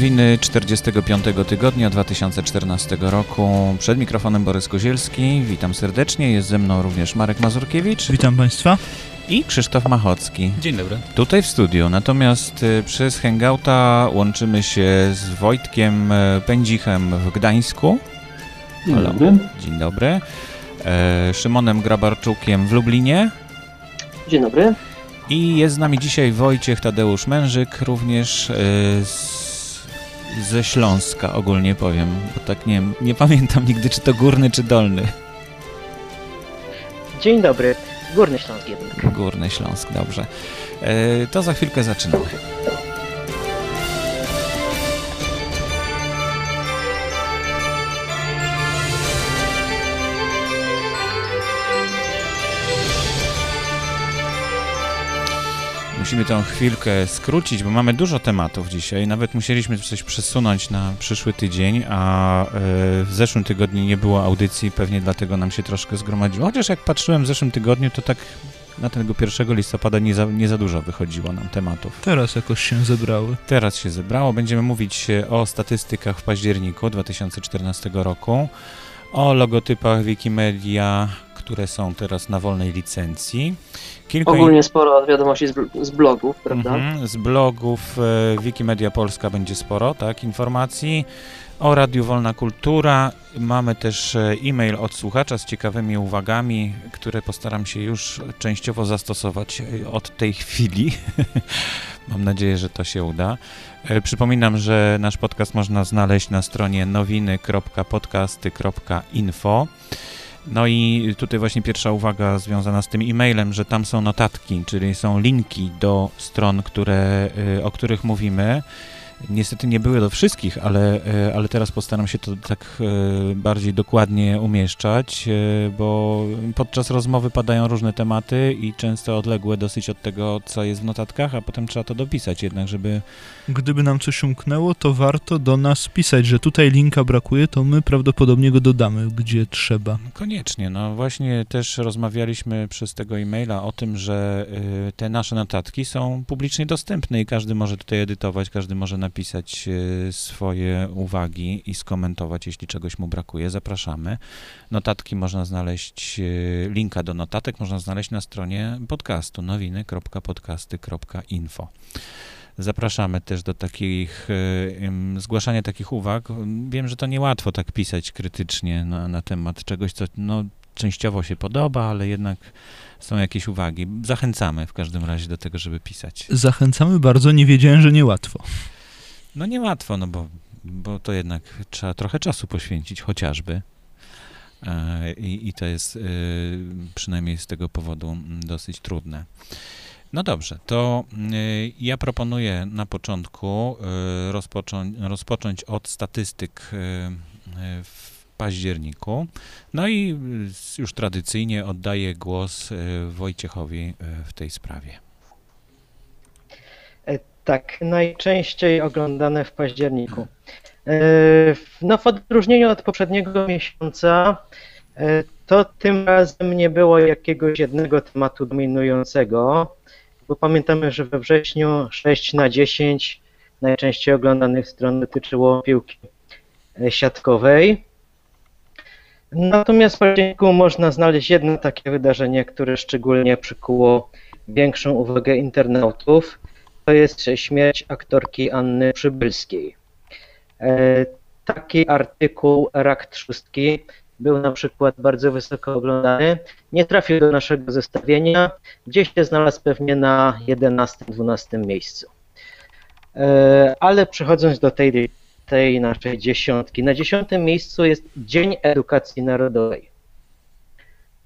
Nowiny 45 tygodnia 2014 roku. Przed mikrofonem Borys Kozielski. Witam serdecznie. Jest ze mną również Marek Mazurkiewicz. Witam Państwa. I Krzysztof Machocki. Dzień dobry. Tutaj w studiu. Natomiast y, przez Hangouta łączymy się z Wojtkiem y, Pędzichem w Gdańsku. Dzień Halo. dobry. Dzień dobry. E, Szymonem Grabarczukiem w Lublinie. Dzień dobry. I jest z nami dzisiaj Wojciech Tadeusz Mężyk, również e, z, ze Śląska ogólnie powiem, bo tak nie nie pamiętam nigdy czy to górny czy dolny. Dzień dobry. Górny Śląsk jednak. Górny Śląsk, dobrze. E, to za chwilkę zaczynamy. Musimy tą chwilkę skrócić, bo mamy dużo tematów dzisiaj. Nawet musieliśmy coś przesunąć na przyszły tydzień, a e, w zeszłym tygodniu nie było audycji, pewnie dlatego nam się troszkę zgromadziło. Chociaż jak patrzyłem w zeszłym tygodniu, to tak na tego 1 listopada nie za, nie za dużo wychodziło nam tematów. Teraz jakoś się zebrały. Teraz się zebrało. Będziemy mówić o statystykach w październiku 2014 roku, o logotypach Wikimedia, które są teraz na wolnej licencji. Kilka Ogólnie sporo wiadomości z, z blogów, prawda? Mhm, z blogów e, Wikimedia Polska będzie sporo, tak, informacji. O Radiu Wolna Kultura. Mamy też e, e-mail od słuchacza z ciekawymi uwagami, które postaram się już częściowo zastosować e, od tej chwili. Mam nadzieję, że to się uda. E, Przypominam, że nasz podcast można znaleźć na stronie nowiny.podcasty.info. No i tutaj właśnie pierwsza uwaga związana z tym e-mailem, że tam są notatki, czyli są linki do stron, które, y, o których mówimy. Niestety nie były do wszystkich, ale, y, ale teraz postaram się to tak y, bardziej dokładnie umieszczać, y, bo podczas rozmowy padają różne tematy i często odległe dosyć od tego, co jest w notatkach, a potem trzeba to dopisać jednak, żeby Gdyby nam coś umknęło, to warto do nas pisać, że tutaj linka brakuje, to my prawdopodobnie go dodamy, gdzie trzeba. Koniecznie. No właśnie też rozmawialiśmy przez tego e-maila o tym, że te nasze notatki są publicznie dostępne i każdy może tutaj edytować, każdy może napisać y, swoje uwagi i skomentować, jeśli czegoś mu brakuje. Zapraszamy. Notatki można znaleźć, y, linka do notatek można znaleźć na stronie podcastu nowiny.podcasty.info. Zapraszamy też do takich, ym, zgłaszania takich uwag. Wiem, że to niełatwo tak pisać krytycznie na, na temat czegoś, co no, częściowo się podoba, ale jednak są jakieś uwagi. Zachęcamy w każdym razie do tego, żeby pisać. Zachęcamy bardzo, nie wiedziałem, że niełatwo. No niełatwo, no bo, bo to jednak trzeba trochę czasu poświęcić, chociażby. E, I, I to jest y, przynajmniej z tego powodu mm, dosyć trudne. No dobrze, to y, ja proponuję na początku y, rozpocząć, rozpocząć od statystyk w październiku. No i już tradycyjnie oddaję głos Wojciechowi w tej sprawie. Tak, najczęściej oglądane w październiku. E, No w odróżnieniu od poprzedniego miesiąca, e, to tym razem nie było jakiegoś jednego tematu dominującego, bo pamiętamy, że we wrześniu 6 na 10 najczęściej oglądanych stron dotyczyło piłki e, siatkowej. Natomiast w październiku można znaleźć jedno takie wydarzenie, które szczególnie przykuło większą uwagę internautów to jest śmierć aktorki Anny Przybylskiej. E, Taki artykuł Rak Trzustki był na przykład bardzo wysoko oglądany. Nie trafił do naszego zestawienia, gdzieś się znalazł pewnie na 11-12 miejscu. E, Ale przechodząc do tej, tej naszej dziesiątki, na dziesiątym miejscu jest Dzień Edukacji Narodowej.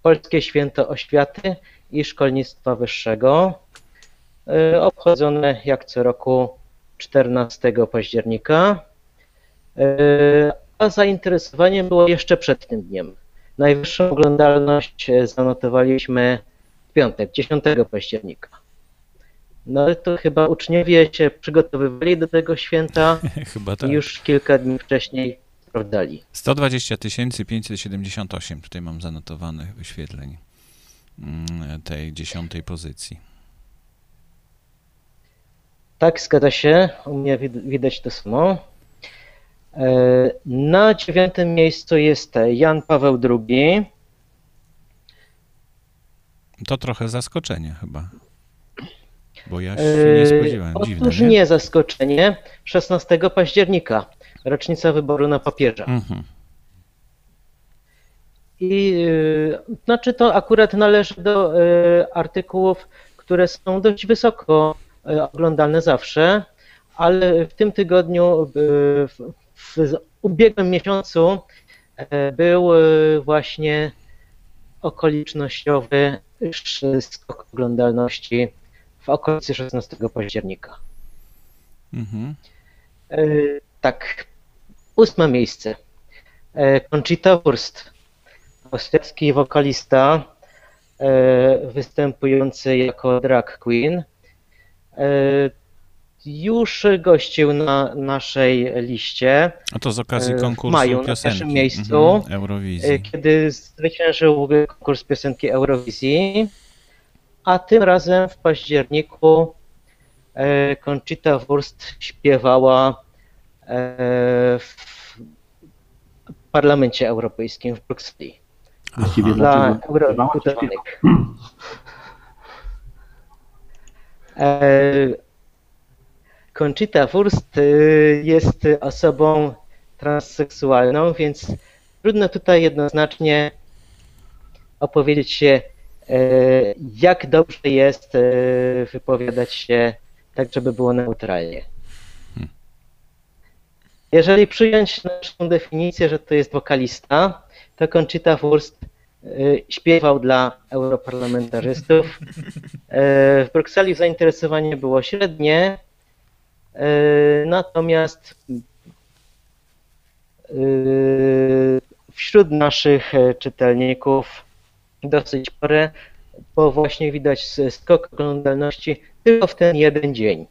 Polskie Święto Oświaty i Szkolnictwa Wyższego obchodzone jak co roku 14 października. E, A zainteresowanie było jeszcze przed tym dniem. Najwyższą oglądalność e, zanotowaliśmy w piątek, 10 października. No ale to chyba uczniowie się przygotowywali do tego święta Chyba tak. już kilka dni wcześniej sprawdzali. 120 578 tutaj mam zanotowanych wyświetleń mm, tej dziesiątej pozycji. Tak, zgadza się. U mnie wid- widać to samo. E, Na dziewiątym miejscu jest Jan Paweł II. To trochę zaskoczenie chyba. Bo ja się E, nie spodziewałem. Dziwne, Otóż nie? nie zaskoczenie. 16 października, rocznica wyboru na papieża. Mhm. I y, znaczy to akurat należy do artykułów, które są dość wysoko y, oglądane zawsze, ale w tym tygodniu, y, w, w ubiegłym miesiącu y, był właśnie okolicznościowy skok oglądalności w okolicy 16 października. Mhm. Tak, ósme miejsce. Conchita Wurst, austriacki wokalista występujący jako drag queen. Y, Już gościł na naszej liście, A to z okazji E, w konkursu maju na piosenki. pierwszym miejscu. Mhm. Eurowizji. y, kiedy zwyciężył konkurs piosenki Eurowizji, a tym razem w październiku Conchita Wurst śpiewała w Parlamencie Europejskim w Brukseli Właściwie dla eurodeputowanych. E, Conchita Wurst y, jest osobą transseksualną, więc trudno tutaj jednoznacznie opowiedzieć się, e, jak dobrze jest e, wypowiadać się tak, żeby było neutralnie. Jeżeli przyjąć naszą definicję, że to jest wokalista, to Conchita Wurst śpiewał dla europarlamentarzystów. Y, W Brukseli zainteresowanie było średnie, y, natomiast y, wśród naszych e, czytelników dosyć spore, bo właśnie widać skok oglądalności tylko w ten jeden dzień.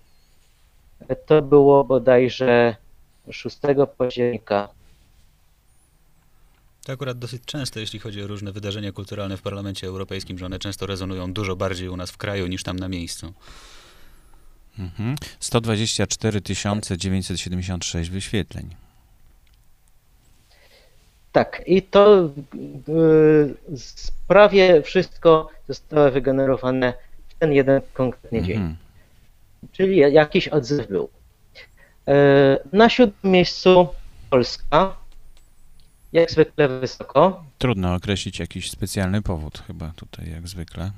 To było bodajże 6 października. To akurat dosyć często, jeśli chodzi o różne wydarzenia kulturalne w Parlamencie Europejskim, że one często rezonują dużo bardziej u nas w kraju niż tam na miejscu. Mhm. 124 976 wyświetleń. Tak, i to y, prawie wszystko zostało wygenerowane w ten jeden konkretny dzień. Mhm. Czyli jakiś odzew był. E, Na siódmym miejscu Polska. Jak zwykle wysoko. Trudno określić jakiś specjalny powód chyba tutaj, jak zwykle.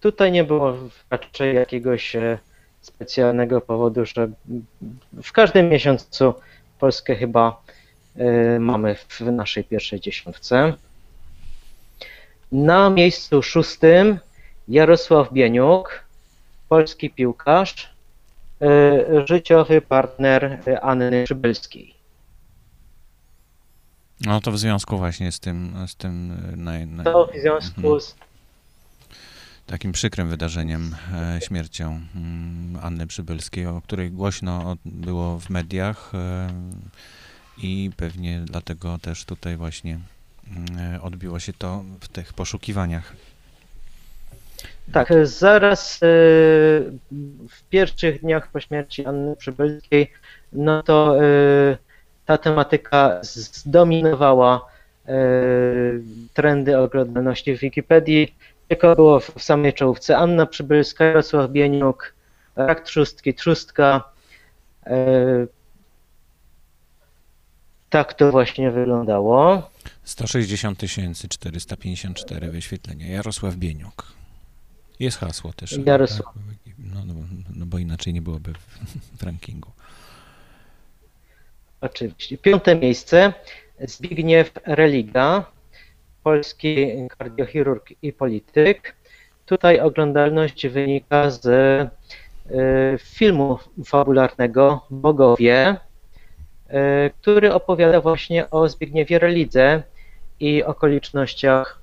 Tutaj nie było raczej jakiegoś e, specjalnego powodu, że w każdym miesiącu Polskę chyba e, mamy w naszej pierwszej dziesiątce. Na miejscu szóstym Jarosław Bieniuk, polski piłkarz, e, życiowy partner Anny Przybylskiej. No to w związku właśnie z tym, z tym e, naj, naj, To w związku Mhm. z takim przykrym wydarzeniem, e, śmiercią mm, Anny Przybylskiej, o której głośno było w mediach e, i pewnie dlatego też tutaj właśnie odbiło się to w tych poszukiwaniach. Tak, zaraz w pierwszych dniach po śmierci Anny Przybylskiej, no to ta tematyka zdominowała e, trendy oglądalności w Wikipedii. Tylko było w samej czołówce Anna Przybylska, Jarosław Bieniuk, Rak Trzustki, Trzustka. E, Tak to właśnie wyglądało. 160 454 wyświetlenia. Jarosław Bieniuk. Jest hasło też. Jarosław. Tak, no, no, no bo inaczej nie byłoby w, w rankingu. Oczywiście. Piąte miejsce Zbigniew Religa, polski kardiochirurg i polityk. Tutaj oglądalność wynika z e, filmu fabularnego Bogowie, e, który opowiada właśnie o Zbigniewie Relidze i okolicznościach,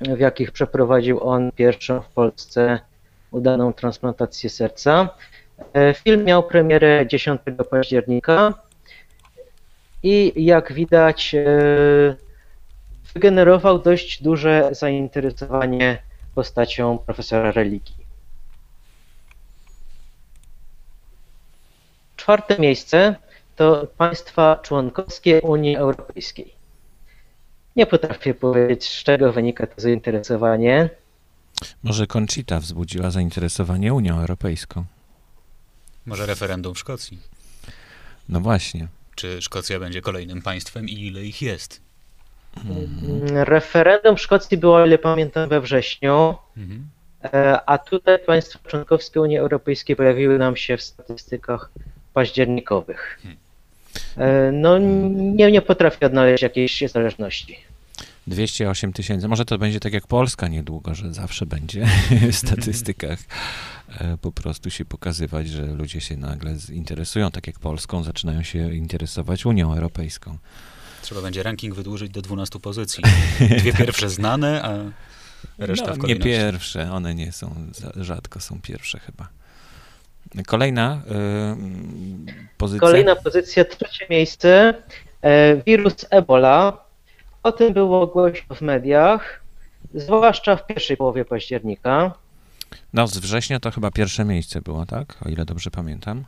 w jakich przeprowadził on pierwszą w Polsce udaną transplantację serca. E, Film miał premierę 10 października i jak widać e, wygenerował dość duże zainteresowanie postacią profesora religii. czwarte miejsce to państwa członkowskie Unii Europejskiej. Nie potrafię powiedzieć, z czego wynika to zainteresowanie. Może Conchita wzbudziła zainteresowanie Unią Europejską. Może referendum w Szkocji. No właśnie. Czy Szkocja będzie kolejnym państwem i ile ich jest? Mhm. Referendum w Szkocji było, o ile pamiętam, we wrześniu, Mhm. e, a tutaj państwa członkowskie Unii Europejskiej pojawiły nam się w statystykach październikowych. E, No, nie, nie potrafię odnaleźć jakiejś zależności. 208 tysięcy. Może to będzie tak jak Polska niedługo, że zawsze będzie w statystykach e, po prostu się pokazywać, że ludzie się nagle interesują, tak jak Polską, zaczynają się interesować Unią Europejską. Trzeba będzie ranking wydłużyć do 12 pozycji. Dwie pierwsze znane, a reszta no, w nie kolejności. pierwsze, one nie są, za- rzadko są pierwsze chyba. Kolejna y, pozycja. Kolejna pozycja, trzecie miejsce. e, Wirus Ebola. O tym było głośno w mediach, zwłaszcza w pierwszej połowie października. No z września to chyba pierwsze miejsce było, tak? O ile dobrze pamiętam.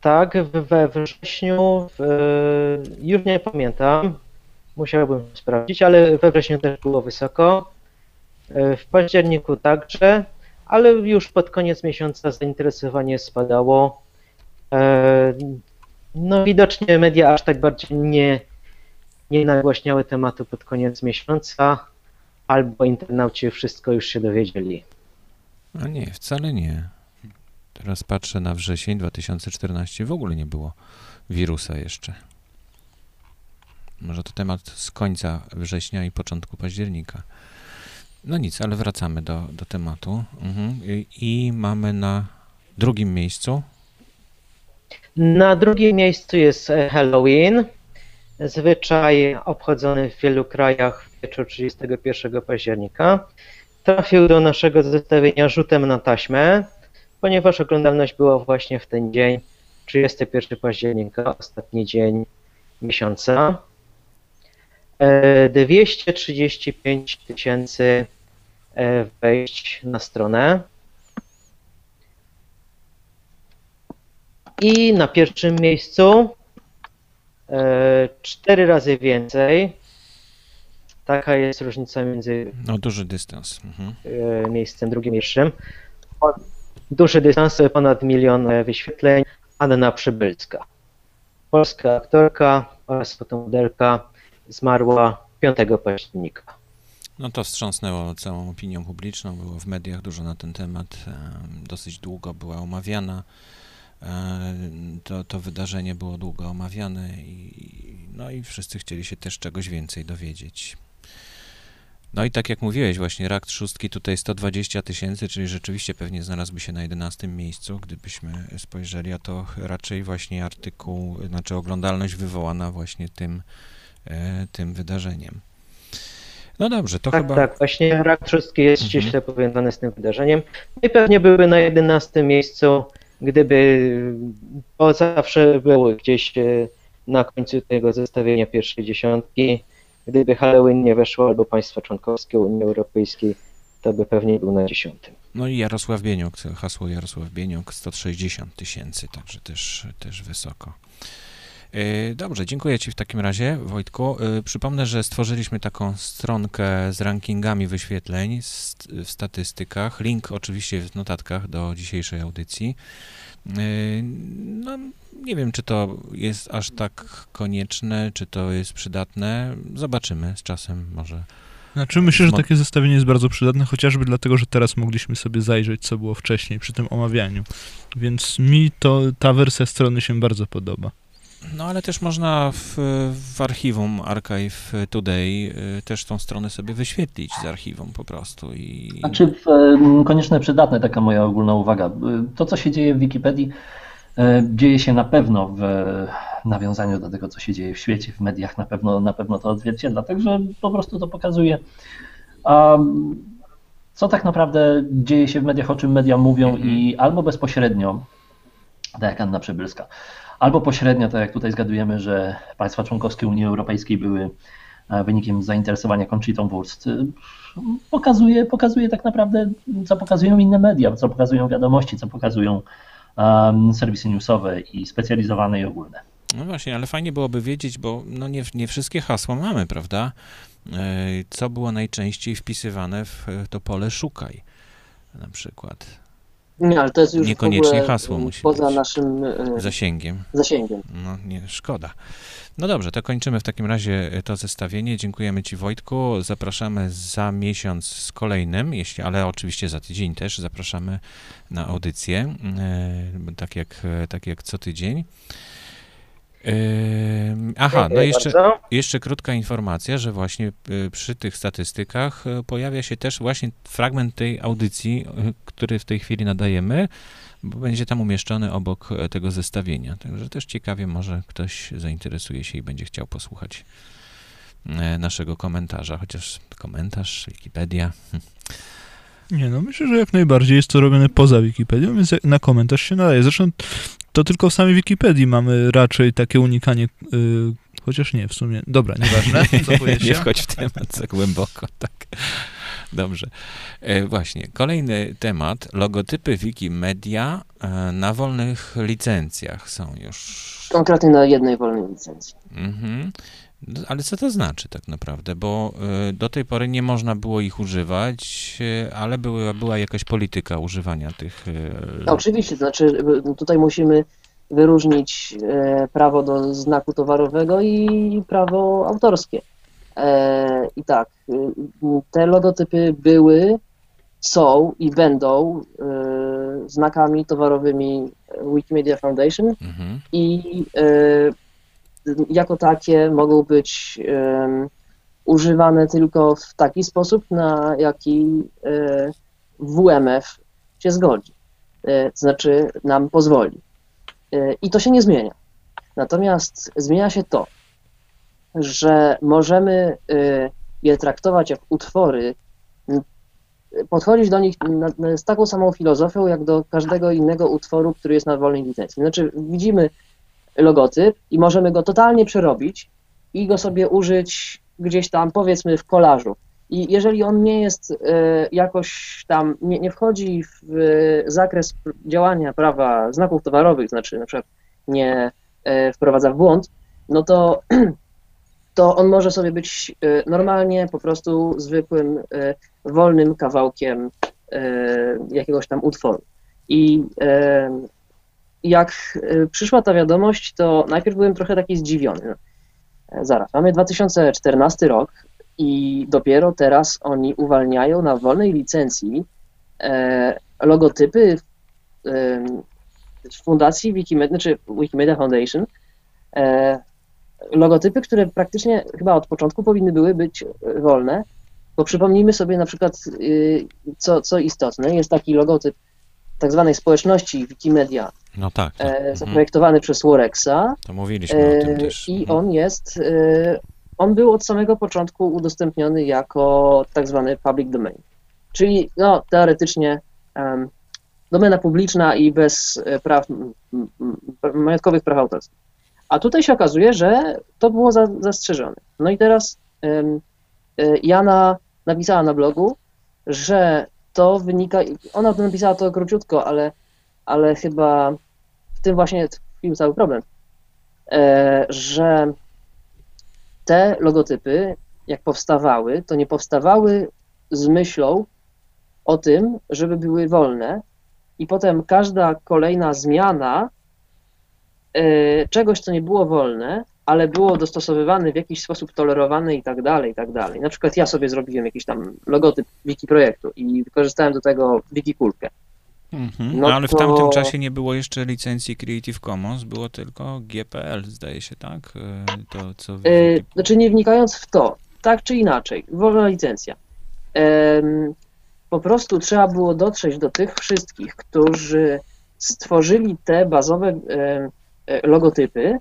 Tak, we wrześniu, w, już nie pamiętam, musiałbym sprawdzić, ale we wrześniu też było wysoko. E, W październiku także, ale już pod koniec miesiąca zainteresowanie spadało. No widocznie media aż tak bardziej nie, nie nagłaśniały tematu pod koniec miesiąca, albo internauci wszystko już się dowiedzieli. A nie, wcale nie. Teraz patrzę na wrzesień 2014, w ogóle nie było wirusa jeszcze. Może to temat z końca września i początku października. No nic, ale wracamy do, do tematu. Mhm. I, I mamy na drugim miejscu. Na drugim miejscu jest e, Halloween. Zwyczaj obchodzony w wielu krajach w wieczór 31 października. Trafił do naszego zestawienia rzutem na taśmę, ponieważ oglądalność była właśnie w ten dzień, 31 października, ostatni dzień miesiąca. E, 235 tysięcy e, wejść na stronę. I na pierwszym miejscu e, cztery razy więcej. Taka jest różnica między No, duży dystans. Mhm. e, miejscem drugim i pierwszym. Duży dystans, e, ponad milion wyświetleń. Anna Przybylska. Polska aktorka oraz fotomodelka zmarła 5 października. No to wstrząsnęło całą opinią publiczną, było w mediach dużo na ten temat, em, dosyć długo była omawiana. E, To, to wydarzenie było długo omawiane i, no i wszyscy chcieli się też czegoś więcej dowiedzieć. No i tak jak mówiłeś, właśnie rak trzustki tutaj 120 tysięcy, czyli rzeczywiście pewnie znalazłby się na 11 miejscu, gdybyśmy spojrzeli, a to raczej właśnie artykuł, znaczy oglądalność wywołana właśnie tym, e, tym wydarzeniem. No dobrze, to tak, chyba... tak, właśnie rak trzustki jest Mhm. ściśle powiązany z tym wydarzeniem. No I pewnie byłby na 11 miejscu, gdyby, bo zawsze były gdzieś e, na końcu tego zestawienia pierwszej dziesiątki. Gdyby Halloween nie weszło albo państwa członkowskie Unii Europejskiej, to by pewnie był na dziesiątym. No i Jarosław Bieniuk, hasło Jarosław Bieniuk 160 tysięcy, także też, też wysoko. Yy, Dobrze, dziękuję Ci w takim razie, Wojtku. Yy, Przypomnę, że stworzyliśmy taką stronkę z rankingami wyświetleń w statystykach. Link oczywiście w notatkach do dzisiejszej audycji. Yy, No, nie wiem, czy to jest aż tak konieczne, czy to jest przydatne. Zobaczymy z czasem, może. Znaczy myślę, że takie zestawienie jest bardzo przydatne, chociażby dlatego, że teraz mogliśmy sobie zajrzeć, co było wcześniej przy tym omawianiu. Więc mi to ta wersja strony się bardzo podoba. No ale też można w, w archiwum Archive Today y, też tą stronę sobie wyświetlić z archiwum po prostu i Znaczy w, em, konieczne, przydatne, taka moja ogólna uwaga. Y, To, co się dzieje w Wikipedii, e, dzieje się na pewno w nawiązaniu do tego, co się dzieje w świecie, w mediach, na pewno, na pewno to odzwierciedla, także po prostu to pokazuje. A co tak naprawdę dzieje się w mediach, o czym media mówią i albo bezpośrednio, tak jak Anna Przybylska, albo pośrednio, tak jak tutaj zgadujemy, że państwa członkowskie Unii Europejskiej były e, wynikiem zainteresowania Conchitą Wurst, y, pokazuje, pokazuje tak naprawdę, co pokazują inne media, co pokazują wiadomości, co pokazują um, serwisy newsowe i specjalizowane i ogólne. No właśnie, ale fajnie byłoby wiedzieć, bo no nie, nie wszystkie hasła mamy, prawda? E, Co było najczęściej wpisywane w to pole szukaj na przykład Nie, ale to jest już Niekoniecznie hasło musi poza być. naszym e, zasięgiem. zasięgiem. No nie, szkoda. No dobrze, to kończymy w takim razie e, to zestawienie. Dziękujemy Ci Wojtku. Zapraszamy za miesiąc z kolejnym, jeśli, ale oczywiście za tydzień też zapraszamy na audycję, e, tak jak, tak jak co tydzień. Aha, no Dziękuję jeszcze, bardzo. jeszcze krótka informacja, że właśnie y, przy tych statystykach y, pojawia się też właśnie fragment tej audycji, y, który w tej chwili nadajemy, bo będzie tam umieszczony obok tego zestawienia. Także też ciekawie może ktoś zainteresuje się i będzie chciał posłuchać naszego komentarza, chociaż komentarz, Wikipedia. Nie, no myślę, że jak najbardziej jest to robione poza Wikipedią, więc na komentarz się nadaje. Zresztą to tylko w samej Wikipedii mamy raczej takie unikanie, y, chociaż nie, w sumie, dobra, nieważne, Nie się. wchodź w temat za głęboko, tak. Dobrze. E, właśnie, kolejny temat. Logotypy Wikimedia e, na wolnych licencjach są już. Konkretnie na jednej wolnej licencji. Mhm. No, Ale co to znaczy tak naprawdę? Bo e, do tej pory nie można było ich używać, e, ale była, była jakaś polityka używania tych. e, No, oczywiście, znaczy y, tutaj musimy wyróżnić prawo do znaku towarowego i prawo autorskie. E, I tak, y, y, te logotypy były, są i będą znakami towarowymi Wikimedia Foundation Mhm. i jako takie mogą być używane tylko w taki sposób, na jaki e, WMF się zgodzi, e, to znaczy nam pozwoli. E, I to się nie zmienia. Natomiast zmienia się to, że możemy je traktować jak utwory, podchodzić do nich z taką samą filozofią, jak do każdego innego utworu, który jest na wolnej licencji. Znaczy, widzimy logotyp i możemy go totalnie przerobić i go sobie użyć gdzieś tam, powiedzmy, w kolażu. I jeżeli on nie jest e, jakoś tam, nie, nie wchodzi w e, zakres działania prawa znaków towarowych, znaczy na przykład nie e, wprowadza w błąd, no to, to on może sobie być normalnie po prostu zwykłym, wolnym kawałkiem jakiegoś tam utworu. I jak e, przyszła ta wiadomość, to najpierw byłem trochę taki zdziwiony. E, Zaraz, mamy 2014 rok i dopiero teraz oni uwalniają na wolnej licencji e, logotypy fundacji Wikimedia, znaczy Wikimedia Foundation, e, logotypy, które praktycznie chyba od początku powinny były być wolne, bo przypomnijmy sobie na przykład, y, co, co istotne, jest taki logotyp tak zwanej społeczności Wikimedia, No tak. tak. e, Mhm. zaprojektowany przez Worexa To mówiliśmy o tym e, też. i Mhm. on jest, e, on był od samego początku udostępniony jako tak zwany public domain, czyli no, teoretycznie em, domena publiczna i bez praw, majątkowych praw autorskich. A tutaj się okazuje, że to było za, zastrzeżone. No i teraz e, Jana napisała na blogu, że to wynika, ona napisała to króciutko, ale, ale chyba tym właśnie tkwił cały problem, e, że te logotypy, jak powstawały, to nie powstawały z myślą o tym, żeby były wolne, i potem każda kolejna zmiana e, czegoś, co nie było wolne, ale było dostosowywane w jakiś sposób tolerowane i tak dalej, i tak dalej. Na przykład ja sobie zrobiłem jakiś tam logotyp wiki projektu i wykorzystałem do tego wiki kulkę. Mhm. no ale w to- tamtym czasie nie było jeszcze licencji Creative Commons, było tylko GPL, zdaje się, tak? E, To, co w E, Wiki- Znaczy nie wnikając w to, tak czy inaczej, wolna licencja. Po prostu trzeba było dotrzeć do tych wszystkich, którzy stworzyli te bazowe e, logotypy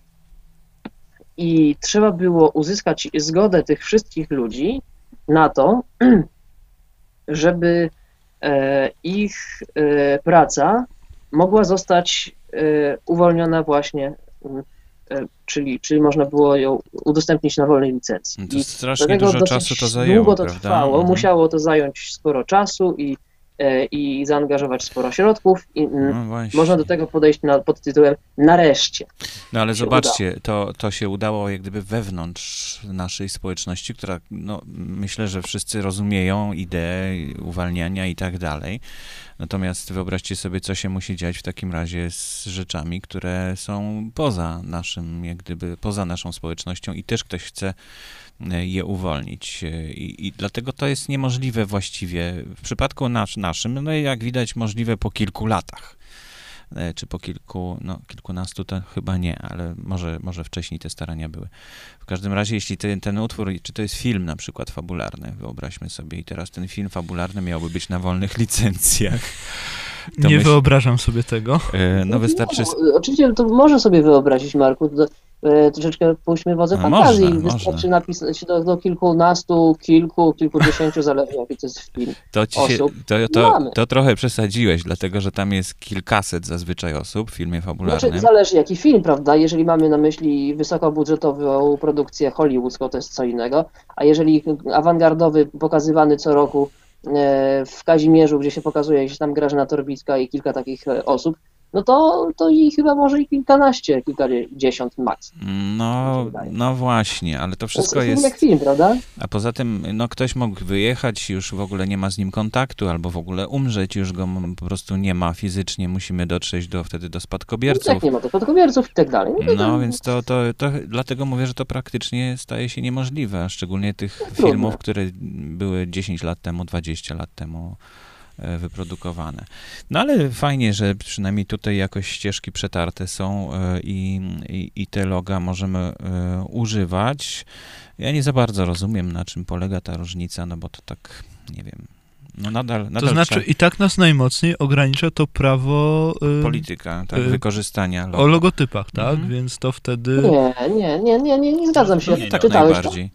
i trzeba było uzyskać zgodę tych wszystkich ludzi na to, żeby ich e, praca mogła zostać e, uwolniona właśnie mm, e, czyli, czyli można było ją udostępnić na wolnej licencji. To I strasznie dużo czasu to zajęło, Długo to prawda? trwało, Mhm. musiało to zająć sporo czasu i e, i zaangażować sporo środków. I, mm, No można do tego podejść na, pod tytułem nareszcie. No ale zobaczcie, to, to się udało jak gdyby wewnątrz naszej społeczności, która, no, myślę, że wszyscy rozumieją ideę uwalniania i tak dalej. Natomiast wyobraźcie sobie, co się musi dziać w takim razie z rzeczami, które są poza naszym, jak gdyby, poza naszą społecznością i też ktoś chce e, je uwolnić. E, I, i dlatego to jest niemożliwe właściwie. W przypadku nasz, naszym, no jak widać, możliwe po kilku latach e, czy po kilku, no kilkunastu to chyba nie, ale może, może wcześniej te starania były. W każdym razie, jeśli ten, ten utwór, czy to jest film na przykład fabularny, wyobraźmy sobie, i teraz ten film fabularny miałby być na wolnych licencjach. To Nie myśl- wyobrażam sobie tego. e, No wystarczy... No, oczywiście to może sobie wyobrazić, Marku, to, e, troszeczkę puśćmy wodze No, fantazji. można, Wystarczy można. napisać do, do kilkunastu, kilku, kilkudziesięciu, zależnie jaki to jest film. To, ci się, osób to, to, mamy. to trochę przesadziłeś, dlatego że tam jest kilkaset zazwyczaj osób w filmie fabularnym. Znaczy, zależy jaki film, prawda? Jeżeli mamy na myśli wysokobudżetową produkcję hollywoodzką, to jest co innego, a jeżeli awangardowy, pokazywany co roku w Kazimierzu, gdzie się pokazuje gdzieś tam Grażyna Torbicka i kilka takich e, osób, no to, to i chyba może i kilkanaście, kilkadziesiąt max. No, no właśnie, ale to To wszystko film jest... jak film, prawda? A poza tym, no ktoś mógł wyjechać, już w ogóle nie ma z nim kontaktu, albo w ogóle umrzeć, już go po prostu nie ma fizycznie, musimy dotrzeć do, wtedy do spadkobierców. nie ma to spadkobierców i tak dalej. No, to No, więc to, to, to dlatego mówię, że to praktycznie staje się niemożliwe, a szczególnie tych Trudne. filmów, które były 10 lat temu, 20 lat temu wyprodukowane. No ale fajnie, że przynajmniej tutaj jakoś ścieżki przetarte są e, i, i, i te loga możemy e, używać. Ja nie za bardzo rozumiem, na czym polega ta różnica, no bo to tak, nie wiem, no nadal, nadal To znaczy trzeba, i tak nas najmocniej ogranicza to prawo y, polityka, tak, y, wykorzystania o loga. logotypach, tak? Mhm. Więc to wtedy... Nie, nie, nie, nie, nie, nie zgadzam się. No nie, tak Czytałeś to? najbardziej.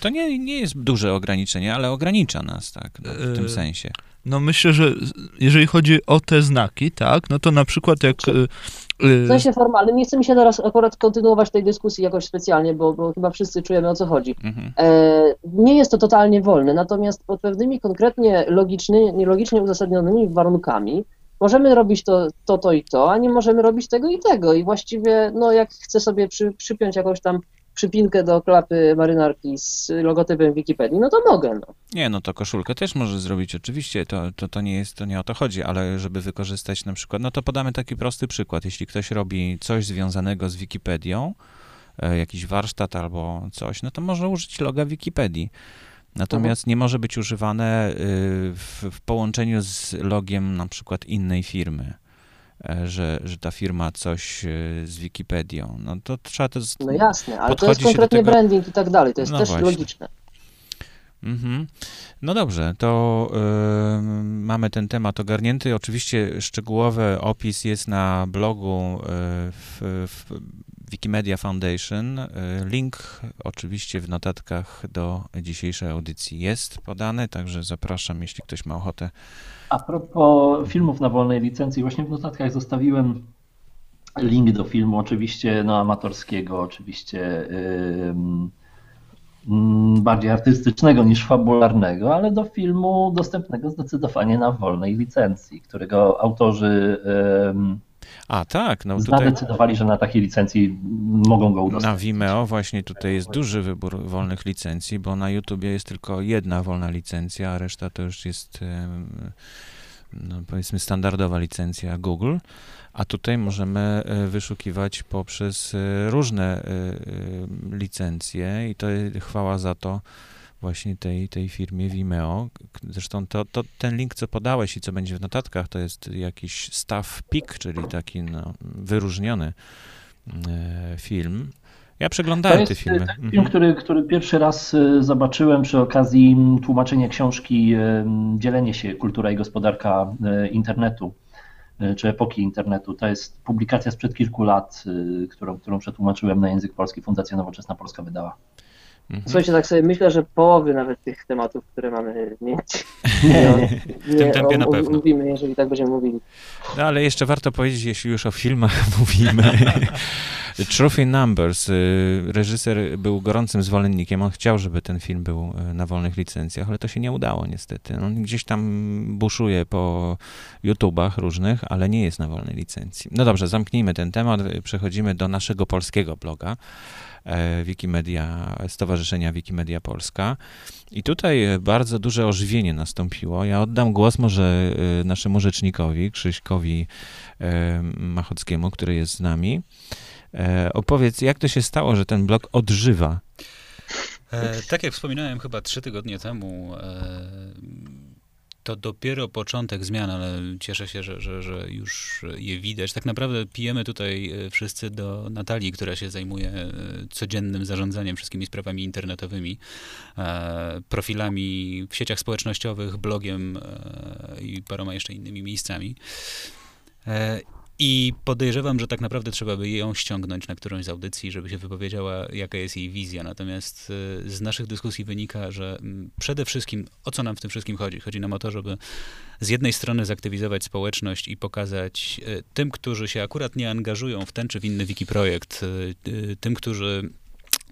To nie, nie jest duże ograniczenie, ale ogranicza nas, tak, no, w tym Yy, sensie. No myślę, że jeżeli chodzi o te znaki, tak, no to na przykład jak... y, y, W sensie formalnym, nie chce mi się teraz akurat kontynuować tej dyskusji jakoś specjalnie, bo, bo chyba wszyscy czujemy o co chodzi. Mhm. E, nie jest to totalnie wolne, natomiast pod pewnymi konkretnie logiczny, logicznie uzasadnionymi warunkami możemy robić to, to, to i to, a nie możemy robić tego i tego. I właściwie, no jak chcę sobie przy, przypiąć jakąś tam przypinkę do klapy marynarki z logotypem Wikipedii, no to mogę. No. Nie, no to koszulkę też może zrobić, oczywiście, to, to, to nie jest, to nie o to chodzi, ale żeby wykorzystać na przykład, no to podamy taki prosty przykład. Jeśli ktoś robi coś związanego z Wikipedią, e, jakiś warsztat albo coś, no to może użyć loga Wikipedii. Natomiast nie może być używane y, w, w połączeniu z logiem na przykład innej firmy, że, że ta firma coś y, z Wikipedią. No to trzeba to... z- no jasne, ale to jest konkretnie tego- branding i tak dalej, to jest No też właśnie. logiczne. Mhm. No dobrze, to y, mamy ten temat ogarnięty. Oczywiście szczegółowy opis jest na blogu y, w, w Wikimedia Foundation. Y, Link oczywiście w notatkach do dzisiejszej audycji jest podany, także zapraszam, jeśli ktoś ma ochotę. A propos filmów na wolnej licencji, właśnie w notatkach zostawiłem link do filmu, oczywiście no, amatorskiego, oczywiście mm, bardziej artystycznego niż fabularnego, ale do filmu dostępnego zdecydowanie na wolnej licencji, którego autorzy ym, A tak, no tutaj zadecydowali, że na takiej licencji mogą go na udostępnić. Vimeo właśnie tutaj jest duży wybór wolnych licencji, bo na YouTubie jest tylko jedna wolna licencja, a reszta to już jest no powiedzmy standardowa licencja Google, a tutaj możemy e, wyszukiwać poprzez e, różne e, licencje i to chwała za to właśnie tej, tej firmie Vimeo. Zresztą to, to, ten link, co podałeś i co będzie w notatkach, to jest jakiś staff pick, czyli taki no, wyróżniony e, film. Ja przeglądałem te filmy. ten film, Mhm. który, który pierwszy raz y, zobaczyłem przy okazji tłumaczenia książki Dzielenie się kultura i gospodarka internetu, czy epoki internetu. To jest publikacja sprzed kilku lat, którą, którą przetłumaczyłem na język polski. Fundacja Nowoczesna Polska wydała. Mhm. Słuchajcie, tak sobie myślę, że połowy nawet tych tematów, które mamy mieć, Nie, nie. nie, tym tempie na om- pewno. omówimy, jeżeli tak będziemy mówili. No ale jeszcze warto powiedzieć, jeśli już o filmach mówimy, Truth in Numbers. y, Reżyser był gorącym zwolennikiem. On chciał, żeby ten film był y, na wolnych licencjach, ale to się nie udało niestety. On gdzieś tam buszuje po YouTubach różnych, ale nie jest na wolnej licencji. No dobrze, zamknijmy ten temat. Przechodzimy do naszego polskiego bloga. E, Wikimedia, Stowarzyszenia Wikimedia Polska. I tutaj e, bardzo duże ożywienie nastąpiło. Ja oddam głos może e, naszemu rzecznikowi, Krzyśkowi Machockiemu, który jest z nami. Opowiedz, jak to się stało, że ten blog odżywa? E, tak jak wspominałem chyba trzy tygodnie temu, e, to dopiero początek zmian, ale cieszę się, że, że, że już je widać. Tak naprawdę pijemy tutaj e, wszyscy do Natalii, która się zajmuje e, codziennym zarządzaniem wszystkimi sprawami internetowymi, e, profilami w sieciach społecznościowych, blogiem i paroma jeszcze innymi miejscami. I podejrzewam, że tak naprawdę trzeba by ją ściągnąć na którąś z audycji, żeby się wypowiedziała, jaka jest jej wizja. Natomiast y, z naszych dyskusji wynika, że mm, przede wszystkim, o co nam w tym wszystkim chodzi? Chodzi nam o to, żeby z jednej strony zaktywizować społeczność i pokazać y, tym, którzy się akurat nie angażują w ten czy w inny wiki projekt, y, tym, którzy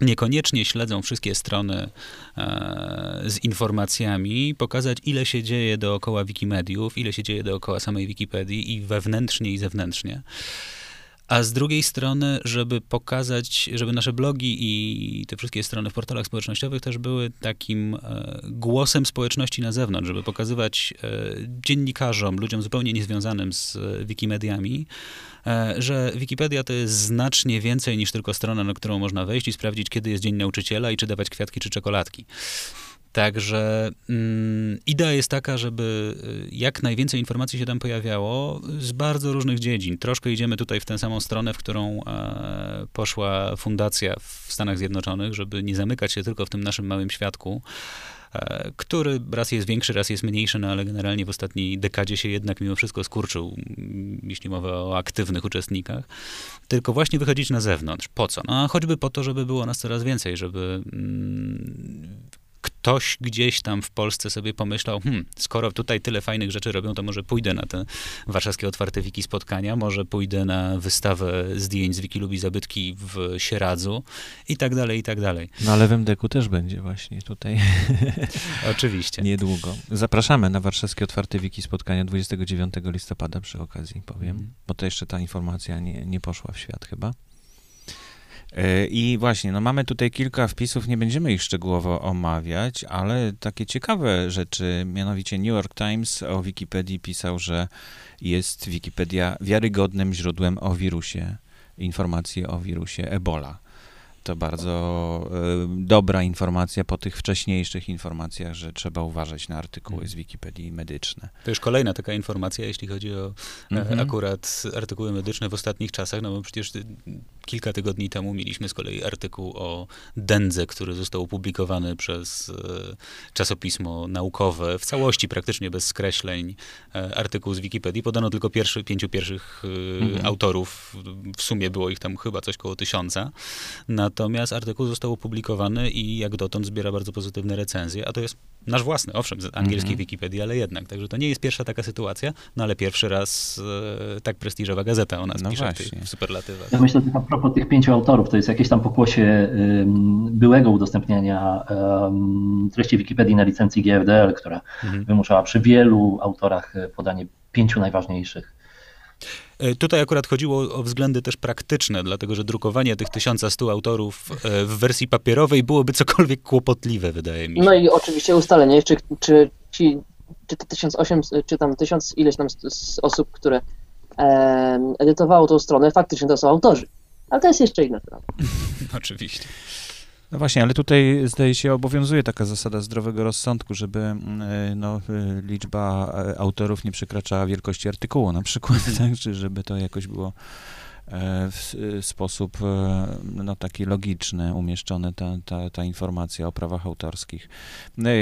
niekoniecznie śledzą wszystkie strony e, z informacjami, pokazać ile się dzieje dookoła Wikimediów, ile się dzieje dookoła samej Wikipedii i wewnętrznie i zewnętrznie. A z drugiej strony, żeby pokazać, żeby nasze blogi i te wszystkie strony w portalach społecznościowych też były takim e, głosem społeczności na zewnątrz, żeby pokazywać e, dziennikarzom, ludziom zupełnie niezwiązanym z e, Wikimediami, że Wikipedia to jest znacznie więcej niż tylko strona, na którą można wejść i sprawdzić, kiedy jest Dzień Nauczyciela i czy dawać kwiatki czy czekoladki. Także mm, idea jest taka, żeby y, jak najwięcej informacji się tam pojawiało z bardzo różnych dziedzin. Troszkę idziemy tutaj w tę samą stronę, w którą e, poszła fundacja w Stanach Zjednoczonych, żeby nie zamykać się tylko w tym naszym małym świadku, e, który raz jest większy, raz jest mniejszy, no ale generalnie w ostatniej dekadzie się jednak mimo wszystko skurczył, mm, jeśli mowa o aktywnych uczestnikach. Tylko właśnie wychodzić na zewnątrz. Po co? No choćby po to, żeby było nas coraz więcej, żeby mm, ktoś gdzieś tam w Polsce sobie pomyślał, hmm, skoro tutaj tyle fajnych rzeczy robią, to może pójdę na te warszawskie otwarte wiki spotkania, może pójdę na wystawę zdjęć z Wiki Lubi Zabytki w Sieradzu i tak dalej, i tak dalej. Na lewym deku też będzie właśnie tutaj Oczywiście. niedługo. Zapraszamy na warszawskie otwarte wiki spotkania 29 listopada przy okazji, powiem, Mhm. bo to jeszcze ta informacja nie, nie poszła w świat chyba. I właśnie, no mamy tutaj kilka wpisów, nie będziemy ich szczegółowo omawiać, ale takie ciekawe rzeczy, mianowicie New York Times o Wikipedii pisał, że jest Wikipedia wiarygodnym źródłem o wirusie, informacji o wirusie Ebola. To bardzo e, dobra informacja po tych wcześniejszych informacjach, że trzeba uważać na artykuły z Wikipedii medyczne. To już kolejna taka informacja, jeśli chodzi o e, Mhm. akurat artykuły medyczne w ostatnich czasach, no bo przecież y, kilka tygodni temu mieliśmy z kolei artykuł o dędze, który został opublikowany przez e, czasopismo naukowe, w całości praktycznie bez skreśleń, e, artykuł z Wikipedii. Podano tylko pierwszy, pięciu pierwszych e, Mhm. autorów, w sumie było ich tam chyba coś koło tysiąca. Natomiast artykuł został opublikowany i jak dotąd zbiera bardzo pozytywne recenzje, a to jest nasz własny, owszem, z angielskiej Mhm. Wikipedii, ale jednak. Także to nie jest pierwsza taka sytuacja, no ale pierwszy raz e, tak prestiżowa gazeta o nas No pisze w, w superlatywach. Ja myślę, że a propos tych pięciu autorów, to jest jakieś tam pokłosie ym, byłego udostępniania ym, treści Wikipedii na licencji GFDL, która Mhm. wymuszała przy wielu autorach y, podanie pięciu najważniejszych. E, Tutaj akurat chodziło o względy też praktyczne, dlatego że drukowanie tych 1100 autorów e, w wersji papierowej byłoby cokolwiek kłopotliwe, wydaje mi się. No i oczywiście ustalenie, czy, czy, ci, czy te 1800, czy tam 1000 ileś tam osób, które em, edytowało tą stronę, faktycznie to są autorzy. Ale to jest jeszcze inna sprawa. Oczywiście. No właśnie, ale tutaj zdaje się obowiązuje taka zasada zdrowego rozsądku, żeby mm, e, no, e, liczba e, autorów nie przekraczała wielkości artykułu na przykład, tak? czy żeby to jakoś było w sposób no, taki logiczny umieszczone ta, ta, ta informacja o prawach autorskich.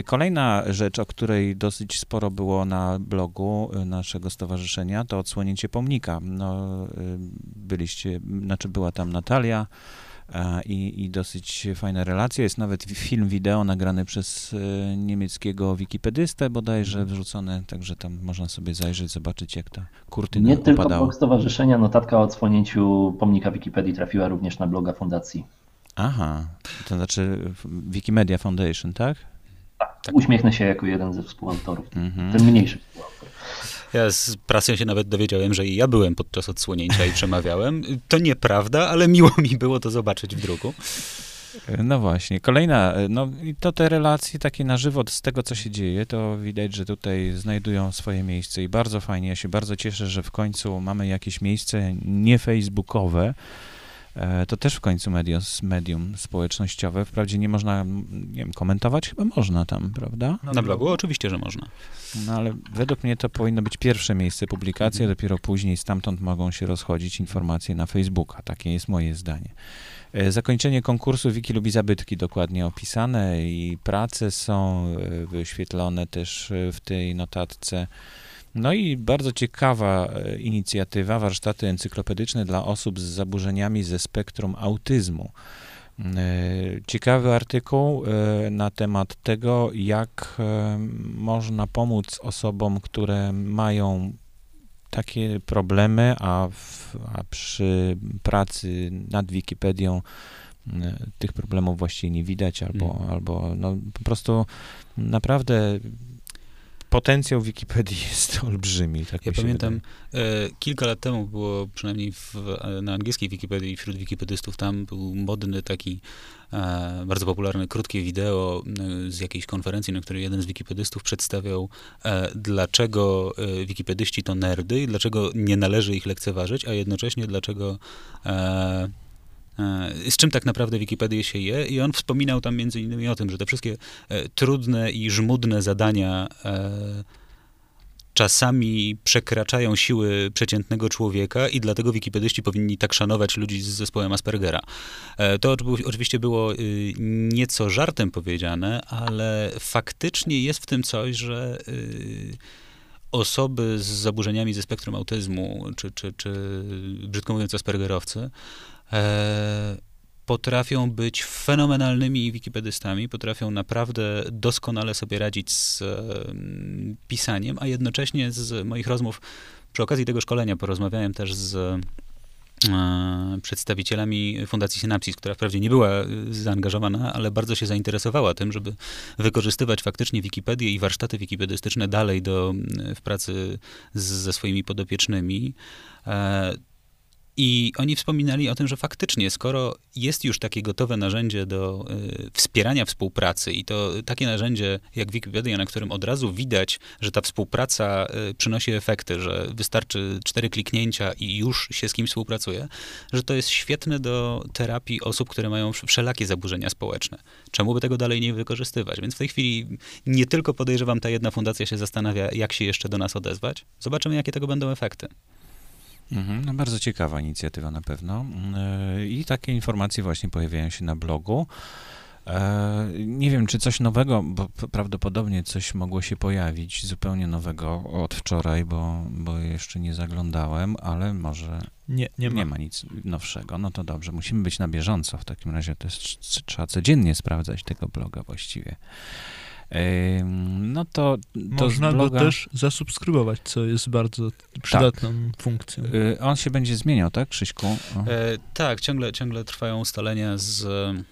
Kolejna rzecz, o której dosyć sporo było na blogu naszego stowarzyszenia, to odsłonięcie pomnika. No, byliście, znaczy była tam Natalia, i, i dosyć fajna relacja. Jest nawet film wideo nagrany przez e, niemieckiego wikipedystę bodajże Mhm. wrzucone, także tam można sobie zajrzeć, zobaczyć jak ta kurtyna Nie tylko upadała. blog stowarzyszenia, notatka o odsłonięciu pomnika Wikipedii trafiła również na bloga fundacji. Aha, to znaczy Wikimedia Foundation, tak? Tak. Uśmiechnę się jako jeden ze współautorów, Mhm. ten mniejszy współautor. Ja z prasy się nawet dowiedziałem, że i ja byłem podczas odsłonięcia i przemawiałem. To nieprawda, ale miło mi było to zobaczyć w druku. No właśnie, kolejna, no i to te relacje takie na żywo z tego, co się dzieje, to widać, że tutaj znajdują swoje miejsce i bardzo fajnie, ja się bardzo cieszę, że w końcu mamy jakieś miejsce nie facebookowe, to też w końcu medium, medium społecznościowe, wprawdzie nie można, nie wiem, komentować chyba można tam, prawda? Na blogu oczywiście, że można. No ale według mnie to powinno być pierwsze miejsce publikacji, a dopiero później stamtąd mogą się rozchodzić informacje na Facebooka. Takie jest moje zdanie. E, Zakończenie konkursu Wiki lubi zabytki dokładnie opisane i prace są e, wyświetlone też e, w tej notatce. No i bardzo ciekawa e, inicjatywa, warsztaty encyklopedyczne dla osób z zaburzeniami ze spektrum autyzmu. E, Ciekawy artykuł e, na temat tego, jak można pomóc osobom, które mają takie problemy, a, w, a przy pracy nad Wikipedią tych problemów właściwie nie widać, albo, Mm. albo no, po prostu naprawdę potencjał Wikipedii jest olbrzymi. Tak Ja pamiętam, e, kilka lat temu było przynajmniej w, e, na angielskiej Wikipedii wśród wikipedystów, tam był modny taki e, bardzo popularne krótkie wideo e, z jakiejś konferencji, na której jeden z wikipedystów przedstawiał, e, dlaczego e, wikipedyści to nerdy i dlaczego nie należy ich lekceważyć, a jednocześnie dlaczego z czym tak naprawdę Wikipedię się je i on wspominał tam między innymi o tym, że te wszystkie e, trudne i żmudne zadania e, czasami przekraczają siły przeciętnego człowieka i dlatego wikipedyści powinni tak szanować ludzi z zespołem Aspergera. E, To oczywi- oczywiście było y, nieco żartem powiedziane, ale faktycznie jest w tym coś, że y, osoby z zaburzeniami ze spektrum autyzmu, czy, czy, czy brzydko mówiąc Aspergerowcy, e, potrafią być fenomenalnymi wikipedystami, potrafią naprawdę doskonale sobie radzić z em, pisaniem, a jednocześnie z moich rozmów przy okazji tego szkolenia porozmawiałem też z e, przedstawicielami Fundacji Synapsis, która wprawdzie nie była e, zaangażowana, ale bardzo się zainteresowała tym, żeby wykorzystywać faktycznie Wikipedię i warsztaty wikipedystyczne dalej do, w pracy z, ze swoimi podopiecznymi. I oni wspominali o tym, że faktycznie, skoro jest już takie gotowe narzędzie do y, wspierania współpracy i to takie narzędzie jak Wikipedia, na którym od razu widać, że ta współpraca y, przynosi efekty, że wystarczy cztery kliknięcia i już się z kimś współpracuje, że to jest świetne do terapii osób, które mają wsz- wszelakie zaburzenia społeczne. Czemu by tego dalej nie wykorzystywać? Więc w tej chwili nie tylko podejrzewam, ta jedna fundacja się zastanawia, jak się jeszcze do nas odezwać. Zobaczymy, jakie tego będą efekty. Mhm, no bardzo ciekawa inicjatywa na pewno. E, I takie informacje właśnie pojawiają się na blogu. E, Nie wiem, czy coś nowego, bo prawdopodobnie coś mogło się pojawić zupełnie nowego od wczoraj, bo, bo jeszcze nie zaglądałem, ale może Nie, nie ma. nie ma nic nowszego. No to dobrze, musimy być na bieżąco. W takim razie to jest, tr- trzeba codziennie sprawdzać tego bloga właściwie. No to, to Można bloga, go też zasubskrybować, co jest bardzo przydatną funkcją. y, On się będzie zmieniał, tak, Krzyśku? E, tak, ciągle, ciągle trwają ustalenia z. E,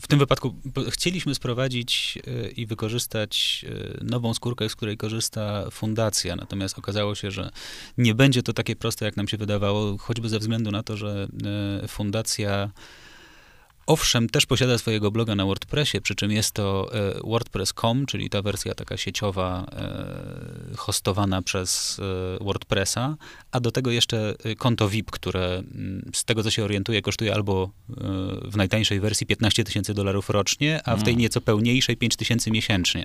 w tym wypadku chcieliśmy sprowadzić e, i wykorzystać e, nową skórkę, z której korzysta fundacja, natomiast okazało się, że nie będzie to takie proste, jak nam się wydawało, choćby ze względu na to, że e, fundacja owszem też posiada swojego bloga na WordPressie, przy czym jest to e, WordPress.com, czyli ta wersja taka sieciowa, e, hostowana przez e, WordPressa, a do tego jeszcze konto VIP, które mm, z tego co się orientuję kosztuje albo w najtańszej wersji 15 tysięcy dolarów rocznie, a w tej Mm. nieco pełniejszej 5 tysięcy miesięcznie.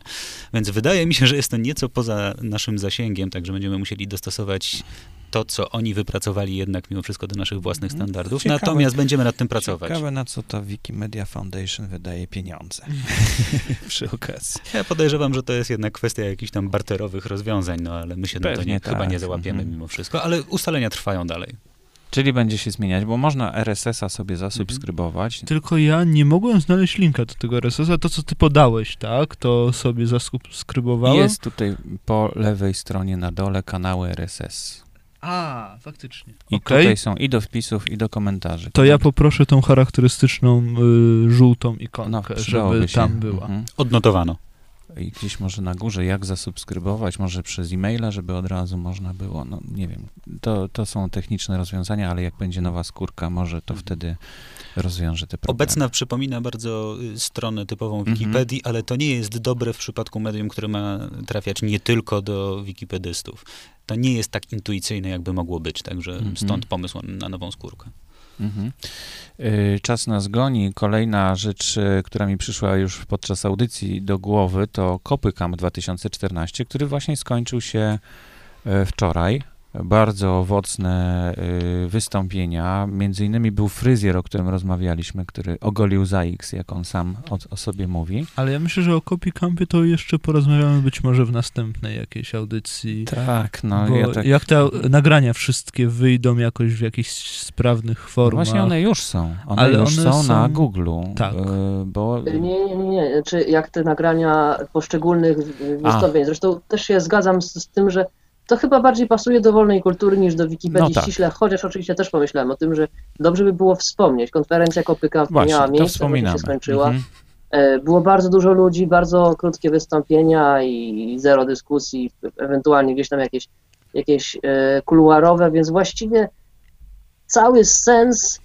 Więc wydaje mi się, że jest to nieco poza naszym zasięgiem, także będziemy musieli dostosować to, co oni wypracowali jednak mimo wszystko do naszych własnych Mhm. standardów. Ciekawe. Natomiast będziemy nad tym pracować. Ciekawe, na co ta Wikimedia Foundation wydaje pieniądze przy okazji. Ja podejrzewam, że to jest jednak kwestia jakichś tam barterowych rozwiązań, no ale my się na to Pewnie nie, chyba tak. nie załapiemy Mhm. mimo wszystko, ale ustalenia trwają dalej. Czyli będzie się zmieniać, bo można RSS-a sobie zasubskrybować. Tylko ja nie mogłem znaleźć linka do tego RSS-a. To, co ty podałeś, tak? To sobie zasubskrybowałem. Jest tutaj po lewej stronie na dole kanały RSS. A, faktycznie. I Okej. tutaj są i do wpisów, i do komentarzy. To ja poproszę tą charakterystyczną y, żółtą ikonkę, no, żeby się. tam była. Mhm. Odnotowano. I gdzieś może na górze, jak zasubskrybować, może przez e-maila, żeby od razu można było, no nie wiem, to, to są techniczne rozwiązania, ale jak będzie nowa skórka, może to wtedy rozwiąże te problemy. Obecna przypomina bardzo y, stronę typową Mhm. Wikipedii, ale to nie jest dobre w przypadku medium, które ma trafiać nie tylko do wikipedystów. To nie jest tak intuicyjne, jakby mogło być, także Mhm. stąd pomysł na nową skórkę. Mhm. Y, Czas nas goni. Kolejna rzecz, y, która mi przyszła już podczas audycji do głowy, to Kopycamp 2014, który właśnie skończył się wczoraj. Bardzo owocne y, wystąpienia. Między innymi był fryzjer, o którym rozmawialiśmy, który ogolił ZAX, jak on sam o, o sobie mówi. Ale ja myślę, że o Copy Campie to jeszcze porozmawiamy być może w następnej jakiejś audycji. Tak, no bo ja tak... jak te nagrania wszystkie wyjdą jakoś w jakichś sprawnych formach. Właśnie one już są. One Ale już one są, są- na Google. Tak. y, Bo Nie, nie, nie, nie. Czy jak te nagrania poszczególnych wystąpień. Zresztą też się zgadzam z, z tym, że to chyba bardziej pasuje do wolnej kultury niż do Wikipedii No tak. ściśle, chociaż oczywiście też pomyślałem o tym, że dobrze by było wspomnieć. Konferencja Kopyka Właśnie, miała miejsce, się skończyła. Mhm. E, Było bardzo dużo ludzi, bardzo krótkie wystąpienia i zero dyskusji, ewentualnie gdzieś tam jakieś, jakieś e, kuluarowe, więc właściwie cały sens,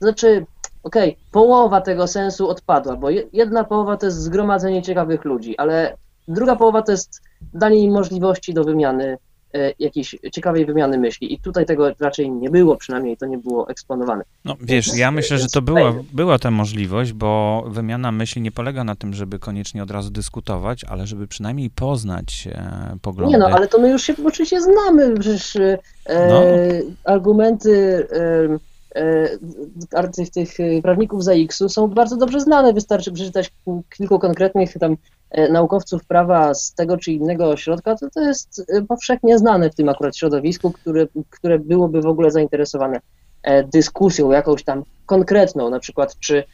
znaczy, okej, połowa tego sensu odpadła, bo je- jedna połowa to jest zgromadzenie ciekawych ludzi, ale druga połowa to jest danie im możliwości do wymiany, e, jakiejś ciekawej wymiany myśli i tutaj tego raczej nie było, przynajmniej to nie było eksponowane. No wiesz, ja myślę, że to była, była ta możliwość, bo wymiana myśli nie polega na tym, żeby koniecznie od razu dyskutować, ale żeby przynajmniej poznać e, poglądy. Nie no, ale to my już się oczywiście znamy, przecież e, No. argumenty e, e, tych, tych e, prawników za X-u są bardzo dobrze znane, wystarczy przeczytać kilku konkretnych tam naukowców prawa z tego czy innego ośrodka, to to jest e, powszechnie znane w tym akurat środowisku, które, które byłoby w ogóle zainteresowane e, dyskusją jakąś tam konkretną, na przykład czy e,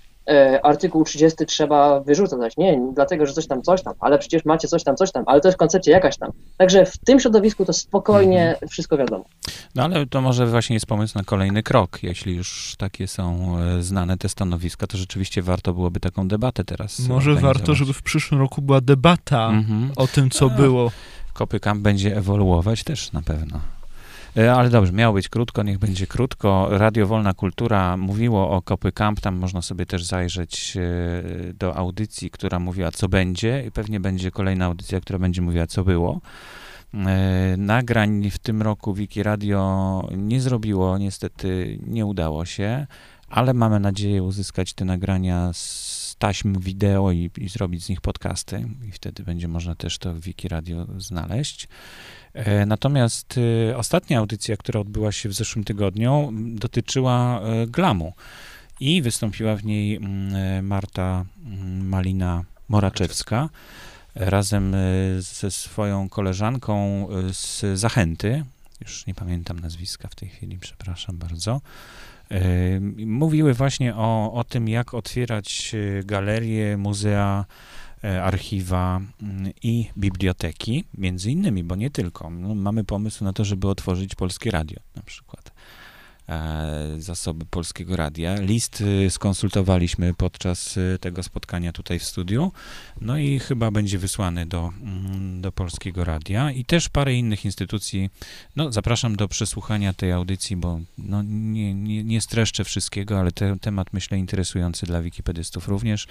artykuł 30 trzeba wyrzucać. Nie, dlatego, że coś tam, coś tam, ale przecież macie coś tam, coś tam, ale to jest koncepcja jakaś tam. Także w tym środowisku to spokojnie wszystko wiadomo. No ale to może właśnie jest pomysł na kolejny krok. Jeśli już takie są e, znane te stanowiska, to rzeczywiście warto byłoby taką debatę teraz Może warto, żeby w przyszłym roku była debata Mhm. o tym, co A. było. Kopycamp będzie ewoluować też na pewno. E, Ale dobrze, miało być krótko, niech będzie krótko. Radio Wolna Kultura mówiło o Kopycamp, tam można sobie też zajrzeć e, do audycji, która mówiła co będzie i pewnie będzie kolejna audycja, która będzie mówiła co było. E, Nagrań w tym roku Wiki Radio nie zrobiło, niestety nie udało się, ale mamy nadzieję uzyskać te nagrania z taśm wideo i, i zrobić z nich podcasty i wtedy będzie można też to w Wiki Radio znaleźć. E, Natomiast e, ostatnia audycja, która odbyła się w zeszłym tygodniu, dotyczyła e, glamu i wystąpiła w niej Marta Malina Moraczewska razem ze swoją koleżanką z Zachęty, już nie pamiętam nazwiska w tej chwili, przepraszam bardzo. Mówiły właśnie o, o tym, jak otwierać e, galerie, muzea, e, archiwa mm, i biblioteki, między innymi, bo nie tylko. No, mamy pomysł na to, żeby otworzyć Polskie Radio na przykład. E, Zasoby Polskiego Radia. List y, skonsultowaliśmy podczas y, tego spotkania tutaj w studiu, no i chyba będzie wysłany do, mm, do Polskiego Radia i też parę innych instytucji. No, zapraszam do przesłuchania tej audycji, bo no, nie, nie, nie streszczę wszystkiego, ale ten temat myślę interesujący dla wikipedystów również.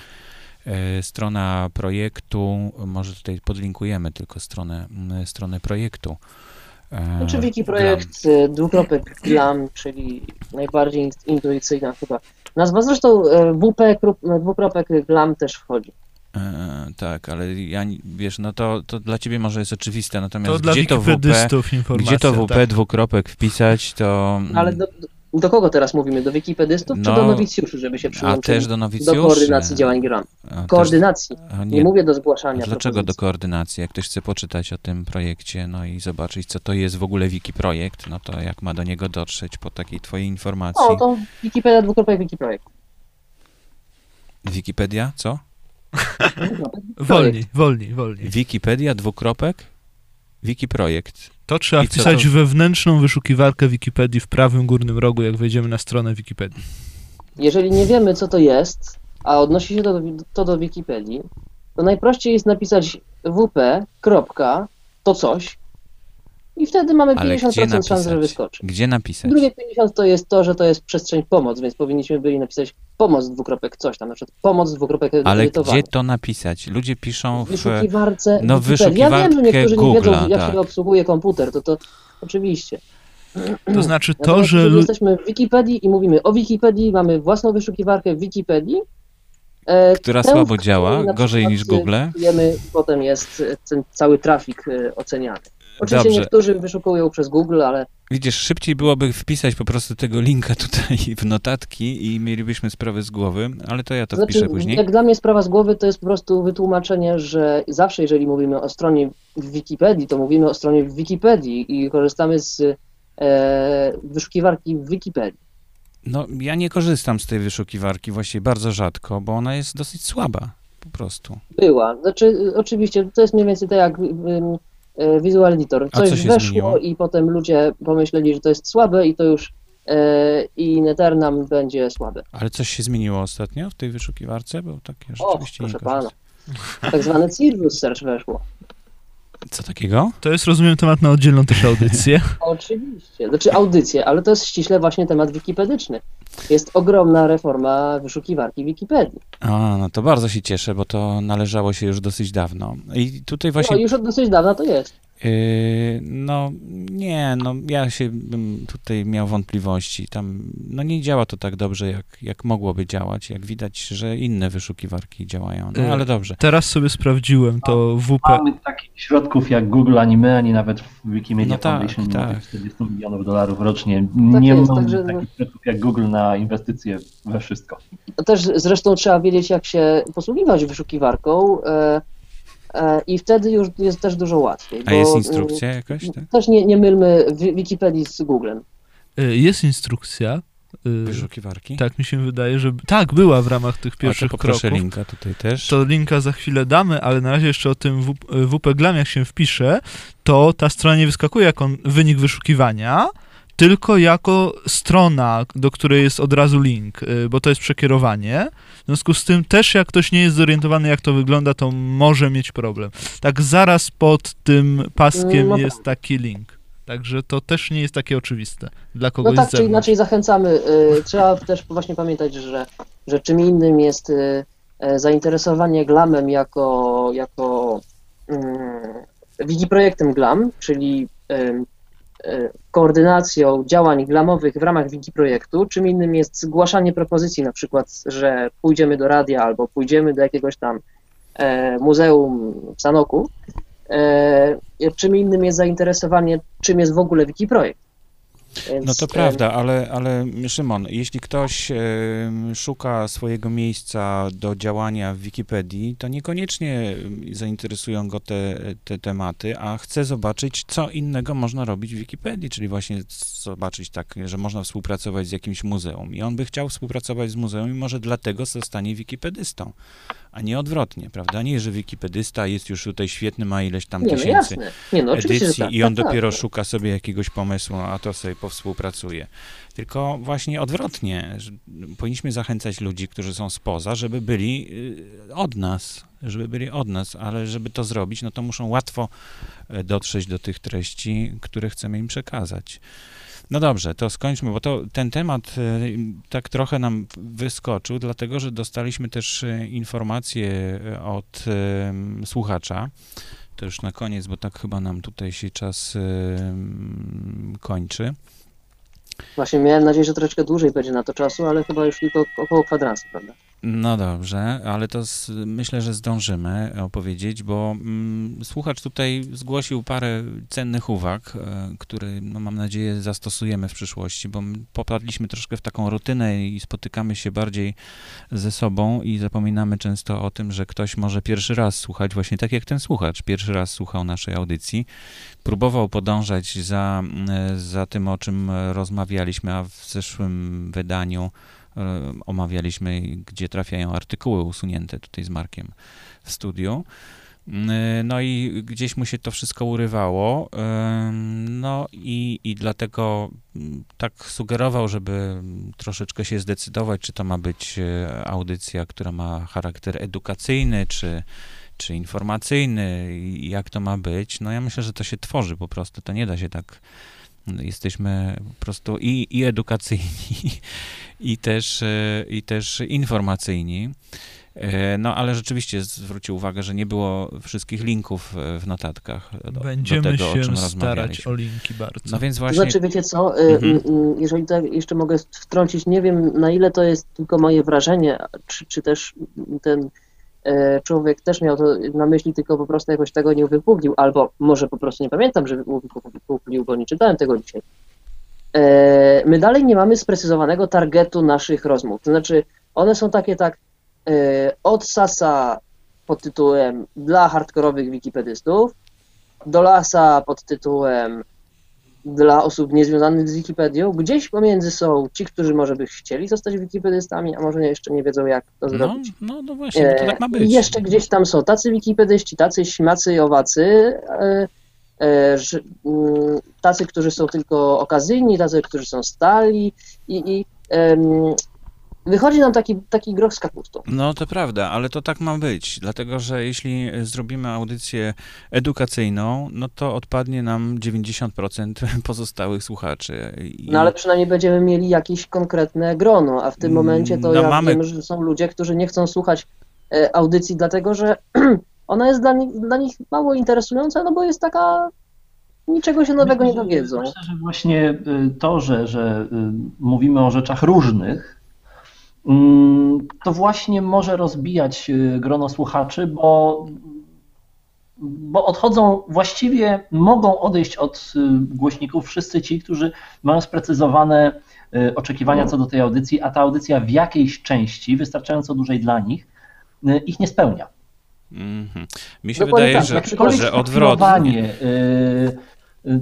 E, Strona projektu, może tutaj podlinkujemy tylko stronę, stronę projektu. E, Znaczy Wiki Glam. projekt y, dwukropek glam, czyli najbardziej in- intuicyjna chyba nazwa. Zresztą y, WP dwukropek glam też wchodzi. E, tak, ale ja, wiesz, no to, to dla ciebie może jest oczywiste, natomiast To dla gdzie to WP, gdzie to WP tak. dwukropek wpisać, to... Ale do, Do kogo teraz mówimy? Do wikipedystów czy No, do nowicjuszy, żeby się A przyłączyli też do nowicjuszy. do koordynacji działań gram? A też- Koordynacji. a Nie, nie, mówię do a zgłaszania dlaczego do propozycji. koordynacji? Jak ktoś chce poczytać o tym projekcie, no i zobaczyć, co to jest w ogóle Wikiprojekt, no to jak ma do niego dotrzeć po takiej twojej informacji? O, to Wikipedia dwukropek Wikiprojekt. Wikipedia, co? Wolniej, wolniej, wolniej. Wikipedia, dwukropek, Wikiprojekt. To trzeba I wpisać to? wewnętrzną wyszukiwarkę Wikipedii w prawym górnym rogu, jak wejdziemy na stronę Wikipedii. Jeżeli nie wiemy, co to jest, a odnosi się to, to do Wikipedii, to najprościej jest napisać wp. kropka, to coś i wtedy mamy Ale 50% gdzie szans, że wyskoczy. Gdzie napisać? Drugie 50 to jest to, że to jest przestrzeń pomoc, więc powinniśmy byli napisać pomoc dwukropek coś tam, na przykład pomoc dwukropek Ale gdzie to napisać? Ludzie piszą W wyszukiwarce no, w. Ja wiem, że niektórzy nie wiedzą, Google'a, jak tak. się obsługuje komputer, to to oczywiście. To znaczy to, Natomiast że... jesteśmy w Wikipedii i mówimy o Wikipedii, mamy własną wyszukiwarkę w Wikipedii, e, Która tę, słabo działa, gorzej niż Google. wpisujemy, Potem jest e, ten cały trafik e, oceniany. Oczywiście Dobrze. niektórzy wyszukują przez Google, ale Widzisz, szybciej byłoby wpisać po prostu tego linka tutaj w notatki i mielibyśmy sprawę z głowy, ale to ja to znaczy, wpiszę później. jak dla mnie sprawa z głowy to jest po prostu wytłumaczenie, że zawsze jeżeli mówimy o stronie w Wikipedii, to mówimy o stronie w Wikipedii i korzystamy z e, wyszukiwarki w Wikipedii. No, ja nie korzystam z tej wyszukiwarki właściwie bardzo rzadko, bo ona jest dosyć słaba, po prostu. Była. Znaczy, y, oczywiście, to jest mniej więcej tak jak ym, e, Visual Editor. A co Coś się weszło zmieniło? i potem ludzie pomyśleli, że to jest słabe i to już e, i Neternam będzie słabe. Ale coś się zmieniło ostatnio w tej wyszukiwarce, bo takie O, rzeczywiście nie proszę pana. Tak zwany Cirrus Search weszło. Co takiego? To jest, rozumiem, temat na oddzielną też audycję. Oczywiście. Znaczy audycje, ale to jest ściśle właśnie temat wikipedyczny. Jest ogromna reforma wyszukiwarki Wikipedii. A, no to bardzo się cieszę, bo to należało się już dosyć dawno. I tutaj właśnie No już od dosyć dawna to jest. Yy, no nie, no ja się bym tutaj miał wątpliwości. Tam no nie działa to tak dobrze, jak, jak mogłoby działać. Jak widać, że inne wyszukiwarki działają. No Yy, ale dobrze. Teraz sobie sprawdziłem to WP. Mamy takich środków jak Google, ani my, ani nawet w Wikimedia No tak, Foundation tak. 40 milionów dolarów rocznie. Tak nie jest, mamy także- takich środków jak Google na inwestycje we wszystko. Też zresztą trzeba wiedzieć, jak się posługiwać wyszukiwarką e, i wtedy już jest też dużo łatwiej. A bo, jest mm, instrukcja jakaś? Tak? Też nie, nie mylmy Wi- Wikipedii z Googlem. Y, Jest instrukcja. y, Wyszukiwarki? Tak mi się wydaje, że. Tak, była w ramach tych A to pierwszych poproszę kroków. linka tutaj też. To linka za chwilę damy, ale na razie jeszcze o tym W- WP Glam, jak się wpisze, to ta strona nie wyskakuje jako wynik wyszukiwania, tylko jako strona, do której jest od razu link, y, bo to jest przekierowanie. W związku z tym też jak ktoś nie jest zorientowany, jak to wygląda, to może mieć problem. Tak zaraz pod tym paskiem No jest taki link. Także to też nie jest takie oczywiste dla kogoś No tak czy inaczej zachęcamy. y, Trzeba też właśnie pamiętać, że, że czym innym jest y, e, zainteresowanie glamem jako, jako mm, wikiprojektem glam, czyli y, koordynacją działań glamowych w ramach wikiprojektu, czym innym jest zgłaszanie propozycji, na przykład, że pójdziemy do radia albo pójdziemy do jakiegoś tam e, muzeum w Sanoku, e, czym innym jest zainteresowanie, czym jest w ogóle wikiprojekt. Więc, No to em, prawda, ale, ale Szymon, jeśli ktoś em, szuka swojego miejsca do działania w Wikipedii, to niekoniecznie em, zainteresują go te, te tematy, a chce zobaczyć, co innego można robić w Wikipedii, czyli właśnie zobaczyć tak, że można współpracować z jakimś muzeum. I on by chciał współpracować z muzeum i może dlatego zostanie wikipedystą, a nie odwrotnie, prawda? Nie, że wikipedysta jest już tutaj świetny, ma ileś tam Nie, no tysięcy jasne. Nie, no edycji że tak, i on tak, dopiero tak. szuka sobie jakiegoś pomysłu, a to sobie powspoópracuje. Tylko właśnie odwrotnie. Powinniśmy zachęcać ludzi, którzy są spoza, żeby byli y, od nas, żeby byli od nas, ale żeby to zrobić, no to muszą łatwo e, dotrzeć do tych treści, które chcemy im przekazać. No dobrze, to skończmy, bo to ten temat e, tak trochę nam wyskoczył, dlatego że dostaliśmy też e, informację e, od słuchacza. To już na koniec, bo tak chyba nam tutaj się czas kończy. Właśnie miałem nadzieję, że troszeczkę dłużej będzie na to czasu, ale chyba już tylko około kwadransu, prawda? No dobrze, ale to z, myślę, że zdążymy opowiedzieć, bo mm, słuchacz tutaj zgłosił parę cennych uwag, e, które no, mam nadzieję zastosujemy w przyszłości, bo popadliśmy troszkę w taką rutynę i spotykamy się bardziej ze sobą i zapominamy często o tym, że ktoś może pierwszy raz słuchać, właśnie tak jak ten słuchacz, pierwszy raz słuchał naszej audycji, próbował podążać za, za tym, o czym rozmawialiśmy, a w zeszłym wydaniu omawialiśmy, gdzie trafiają artykuły usunięte tutaj z Markiem w studiu. E, no i gdzieś mu się to wszystko urywało. E, no i, i dlatego mm, tak sugerował, żeby troszeczkę się zdecydować, czy to ma być audycja, która ma charakter edukacyjny, czy, czy informacyjny, jak to ma być. No ja myślę, że to się tworzy po prostu. To nie da się tak Jesteśmy po prostu i, i edukacyjni, i też, e, i też informacyjni. E, no, ale rzeczywiście zwrócił uwagę, że nie było wszystkich linków e, w notatkach. Do, Będziemy do tego, się o czym starać o linki bardzo. No więc właśnie... Znaczy, wiecie co, mhm. jeżeli tak jeszcze mogę wtrącić, nie wiem na ile to jest tylko moje wrażenie, czy, czy też ten człowiek też miał to na myśli, tylko po prostu jakoś tego nie uwypuklił, albo może po prostu nie pamiętam, że uwypuklił, bo nie czytałem tego dzisiaj. E, my dalej nie mamy sprecyzowanego targetu naszych rozmów. To znaczy, one są takie tak e, od Sasa pod tytułem dla hardkorowych wikipedystów, do Lasa pod tytułem dla osób niezwiązanych z Wikipedią. Gdzieś pomiędzy są ci, którzy może by chcieli zostać wikipedystami, a może jeszcze nie wiedzą, jak to no, zrobić. No, no właśnie, to tak ma być. I jeszcze gdzieś tam są tacy wikipedyści, tacy śmacy i owacy, e, e, mm, tacy, którzy są tylko okazyjni, tacy, którzy są stali i, i Wychodzi nam taki, taki groch z kapustą. No to prawda, ale to tak ma być, dlatego że jeśli zrobimy audycję edukacyjną, no to odpadnie nam 90% pozostałych słuchaczy. I... No ale przynajmniej będziemy mieli jakieś konkretne grono, a w tym momencie to no, ja mamy... wiem, że są ludzie, którzy nie chcą słuchać e, audycji, dlatego że ona jest dla nich, dla nich mało interesująca, no bo jest taka niczego się nowego myślę, nie dowiedzą. Myślę, że właśnie y, to, że, że mówimy o rzeczach różnych, to właśnie może rozbijać y, grono słuchaczy, bo, bo odchodzą, właściwie mogą odejść od y, głośników wszyscy ci, którzy mają sprecyzowane y, oczekiwania co do tej audycji, a ta audycja w jakiejś części, wystarczająco dużej dla nich, ich nie spełnia. Mm -hmm. Mi się Dokładnie wydaje, tak. że, że odwrotnie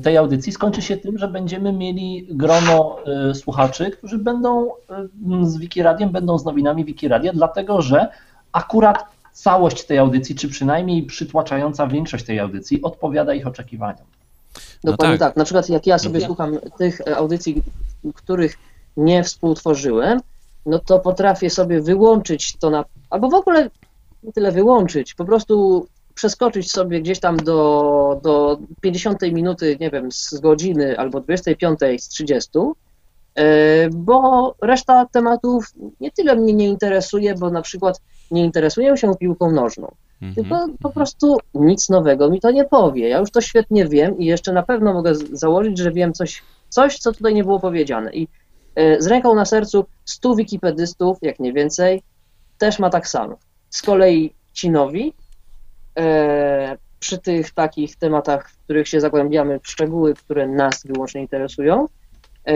tej audycji skończy się tym, że będziemy mieli grono e, słuchaczy, którzy będą e, z Wikiradiem, będą z nowinami Wikiradia, dlatego że akurat całość tej audycji, czy przynajmniej przytłaczająca większość tej audycji odpowiada ich oczekiwaniom. No Dokładnie tak. tak. Na przykład jak ja sobie no. słucham tych audycji, których nie współtworzyłem, no to potrafię sobie wyłączyć to na, albo w ogóle nie tyle wyłączyć, po prostu przeskoczyć sobie gdzieś tam do, do 50 minuty, nie wiem, z godziny albo 25 z 30, e, bo reszta tematów nie tyle mnie nie interesuje, bo na przykład nie interesuję się piłką nożną. Mhm. Tylko po prostu nic nowego mi to nie powie. Ja już to świetnie wiem i jeszcze na pewno mogę założyć, że wiem coś, coś co tutaj nie było powiedziane. I e, z ręką na sercu 100 wikipedystów, jak nie więcej, też ma tak samo. Z kolei ci nowi przy tych takich tematach, w których się zagłębiamy w szczegóły, które nas wyłącznie interesują, e,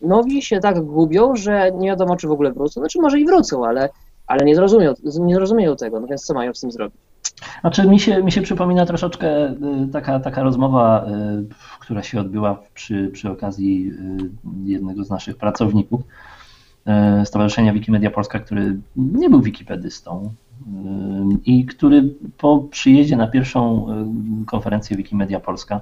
nowi się tak gubią, że nie wiadomo, czy w ogóle wrócą. Znaczy może i wrócą, ale, ale nie, zrozumieją, nie zrozumieją tego, no więc co mają z tym zrobić? Znaczy mi się, mi się przypomina troszeczkę y, taka, taka rozmowa, która się odbyła przy, przy okazji jednego z naszych pracowników Stowarzyszenia Wikimedia Polska, który nie był wikipedystą, i który po przyjeździe na pierwszą konferencję Wikimedia Polska,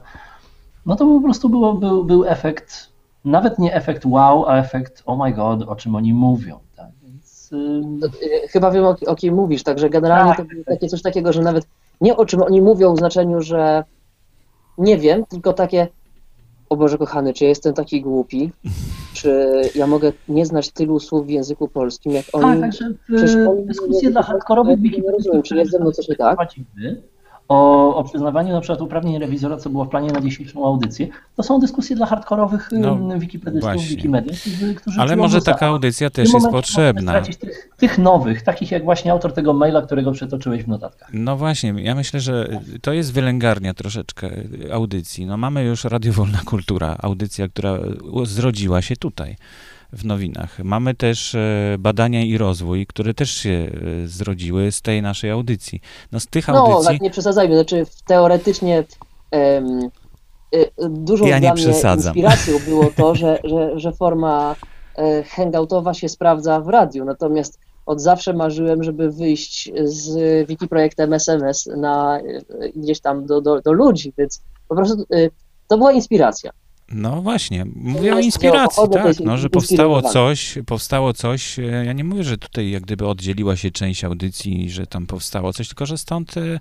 no to po prostu było, był, był efekt, nawet nie efekt wow, a efekt oh my god, o czym oni mówią. Tak? Więc, y, Chyba wiem o, o kim mówisz, także generalnie tak, to było takie coś takiego, że nawet nie o czym oni mówią w znaczeniu, że nie wiem, tylko takie o Boże kochany, czy ja jestem taki głupi, czy ja mogę nie znać tylu słów w języku polskim, jak oni... Tak, także w dyskusje dla hardkorowych nie rozumiem, czy jest ze mną coś nie tak? O, o przyznawaniu na przykład uprawnień rewizora, co było w planie na dzisiejszą audycję, to są dyskusje dla hardkorowych No, wikipedystów, wikimediów, którzy, Ale może taka audycja też jest potrzebna. Tych, tych nowych, takich jak właśnie autor tego maila, którego przytoczyłeś w notatkach. No właśnie, ja myślę, że to jest wylęgarnia troszeczkę audycji. No mamy już Radio Wolna Kultura, audycja, która zrodziła się tutaj w nowinach. Mamy też e, badania i rozwój, które też się e, zrodziły z tej naszej audycji. No z tych No, audycji... tak nie przesadzajmy, znaczy teoretycznie y, dużą Ja dla mnie inspiracją było to, że, że, że forma hangoutowa się sprawdza w radiu, natomiast od zawsze marzyłem, żeby wyjść z wikiprojektem SMS na, gdzieś tam do, do, do ludzi, więc po prostu to była inspiracja. No właśnie, mówię o jest inspiracji, tak, no, że powstało coś, powstało coś, e, ja nie mówię, że tutaj jak gdyby oddzieliła się część audycji, że tam powstało coś, tylko że stąd e,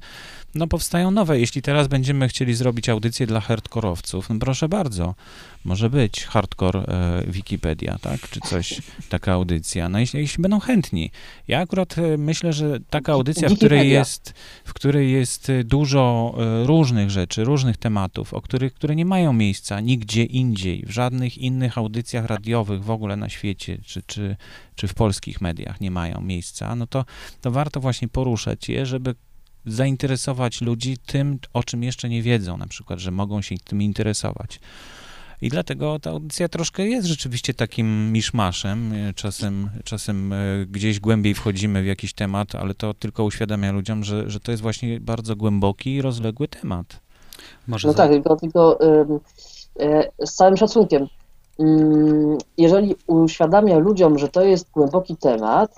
no, powstają nowe. Jeśli teraz będziemy chcieli zrobić audycję dla hardkorowców, no proszę bardzo, może być hardcore e, Wikipedia, tak, czy coś, taka audycja, no jeśli, jeśli będą chętni. Ja akurat e, myślę, że taka audycja, w której jest, w której jest e, dużo e, różnych rzeczy, różnych tematów, o których, które nie mają miejsca nigdzie indziej, w żadnych innych audycjach radiowych w ogóle na świecie, czy, czy, czy w polskich mediach nie mają miejsca, no to, to warto właśnie poruszać je, żeby zainteresować ludzi tym, o czym jeszcze nie wiedzą, na przykład, że mogą się tym interesować. I dlatego ta audycja troszkę jest rzeczywiście takim miszmaszem. Czasem, czasem e, gdzieś głębiej wchodzimy w jakiś temat, ale to tylko uświadamia ludziom, że, że to jest właśnie bardzo głęboki i rozległy temat. Może No za- tak, tylko, e, z całym szacunkiem. Jeżeli uświadamia ludziom, że to jest głęboki temat,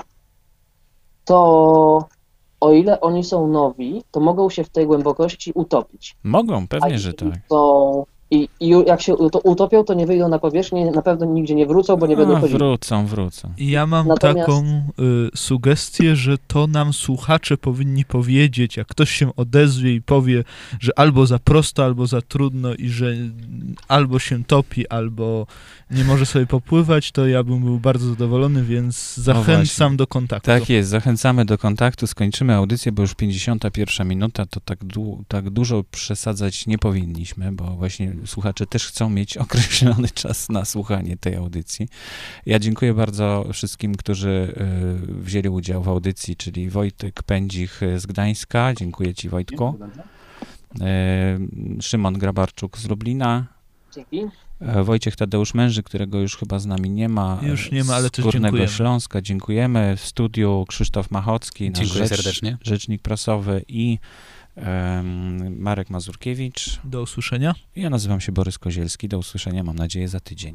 to o ile oni są nowi, to mogą się w tej głębokości utopić. Mogą, pewnie, że tak. Są, i, I jak się to utopią, to nie wyjdą na powierzchnię, na pewno nigdzie nie wrócą, bo nie będą A, chodzili. wrócą, wrócą. Ja mam Natomiast- taką y, sugestię, że to nam słuchacze powinni powiedzieć, jak ktoś się odezwie i powie, że albo za prosto, albo za trudno i że albo się topi, albo nie może sobie popływać, to ja bym był bardzo zadowolony, więc zachęcam właśnie. do kontaktu. Tak jest, zachęcamy do kontaktu, skończymy audycję, bo już 51 minuta, to tak, du- tak dużo przesadzać nie powinniśmy, bo właśnie słuchacze też chcą mieć określony czas na słuchanie tej audycji. Ja dziękuję bardzo wszystkim, którzy y, wzięli udział w audycji, czyli Wojtek Pędzich z Gdańska, dziękuję Ci Wojtku, y, Szymon Grabarczuk z Lublina, Dzięki. E, Wojciech Tadeusz Męży, którego już chyba z nami nie ma. Już nie ma, ale też Górnego dziękujemy. Śląska, dziękujemy. W studiu Krzysztof Machocki, nasz Dziękuję rzecz, serdecznie. rzecznik prasowy i em, Marek Mazurkiewicz. Do usłyszenia. Ja nazywam się Borys Kozielski. Do usłyszenia, mam nadzieję, za tydzień.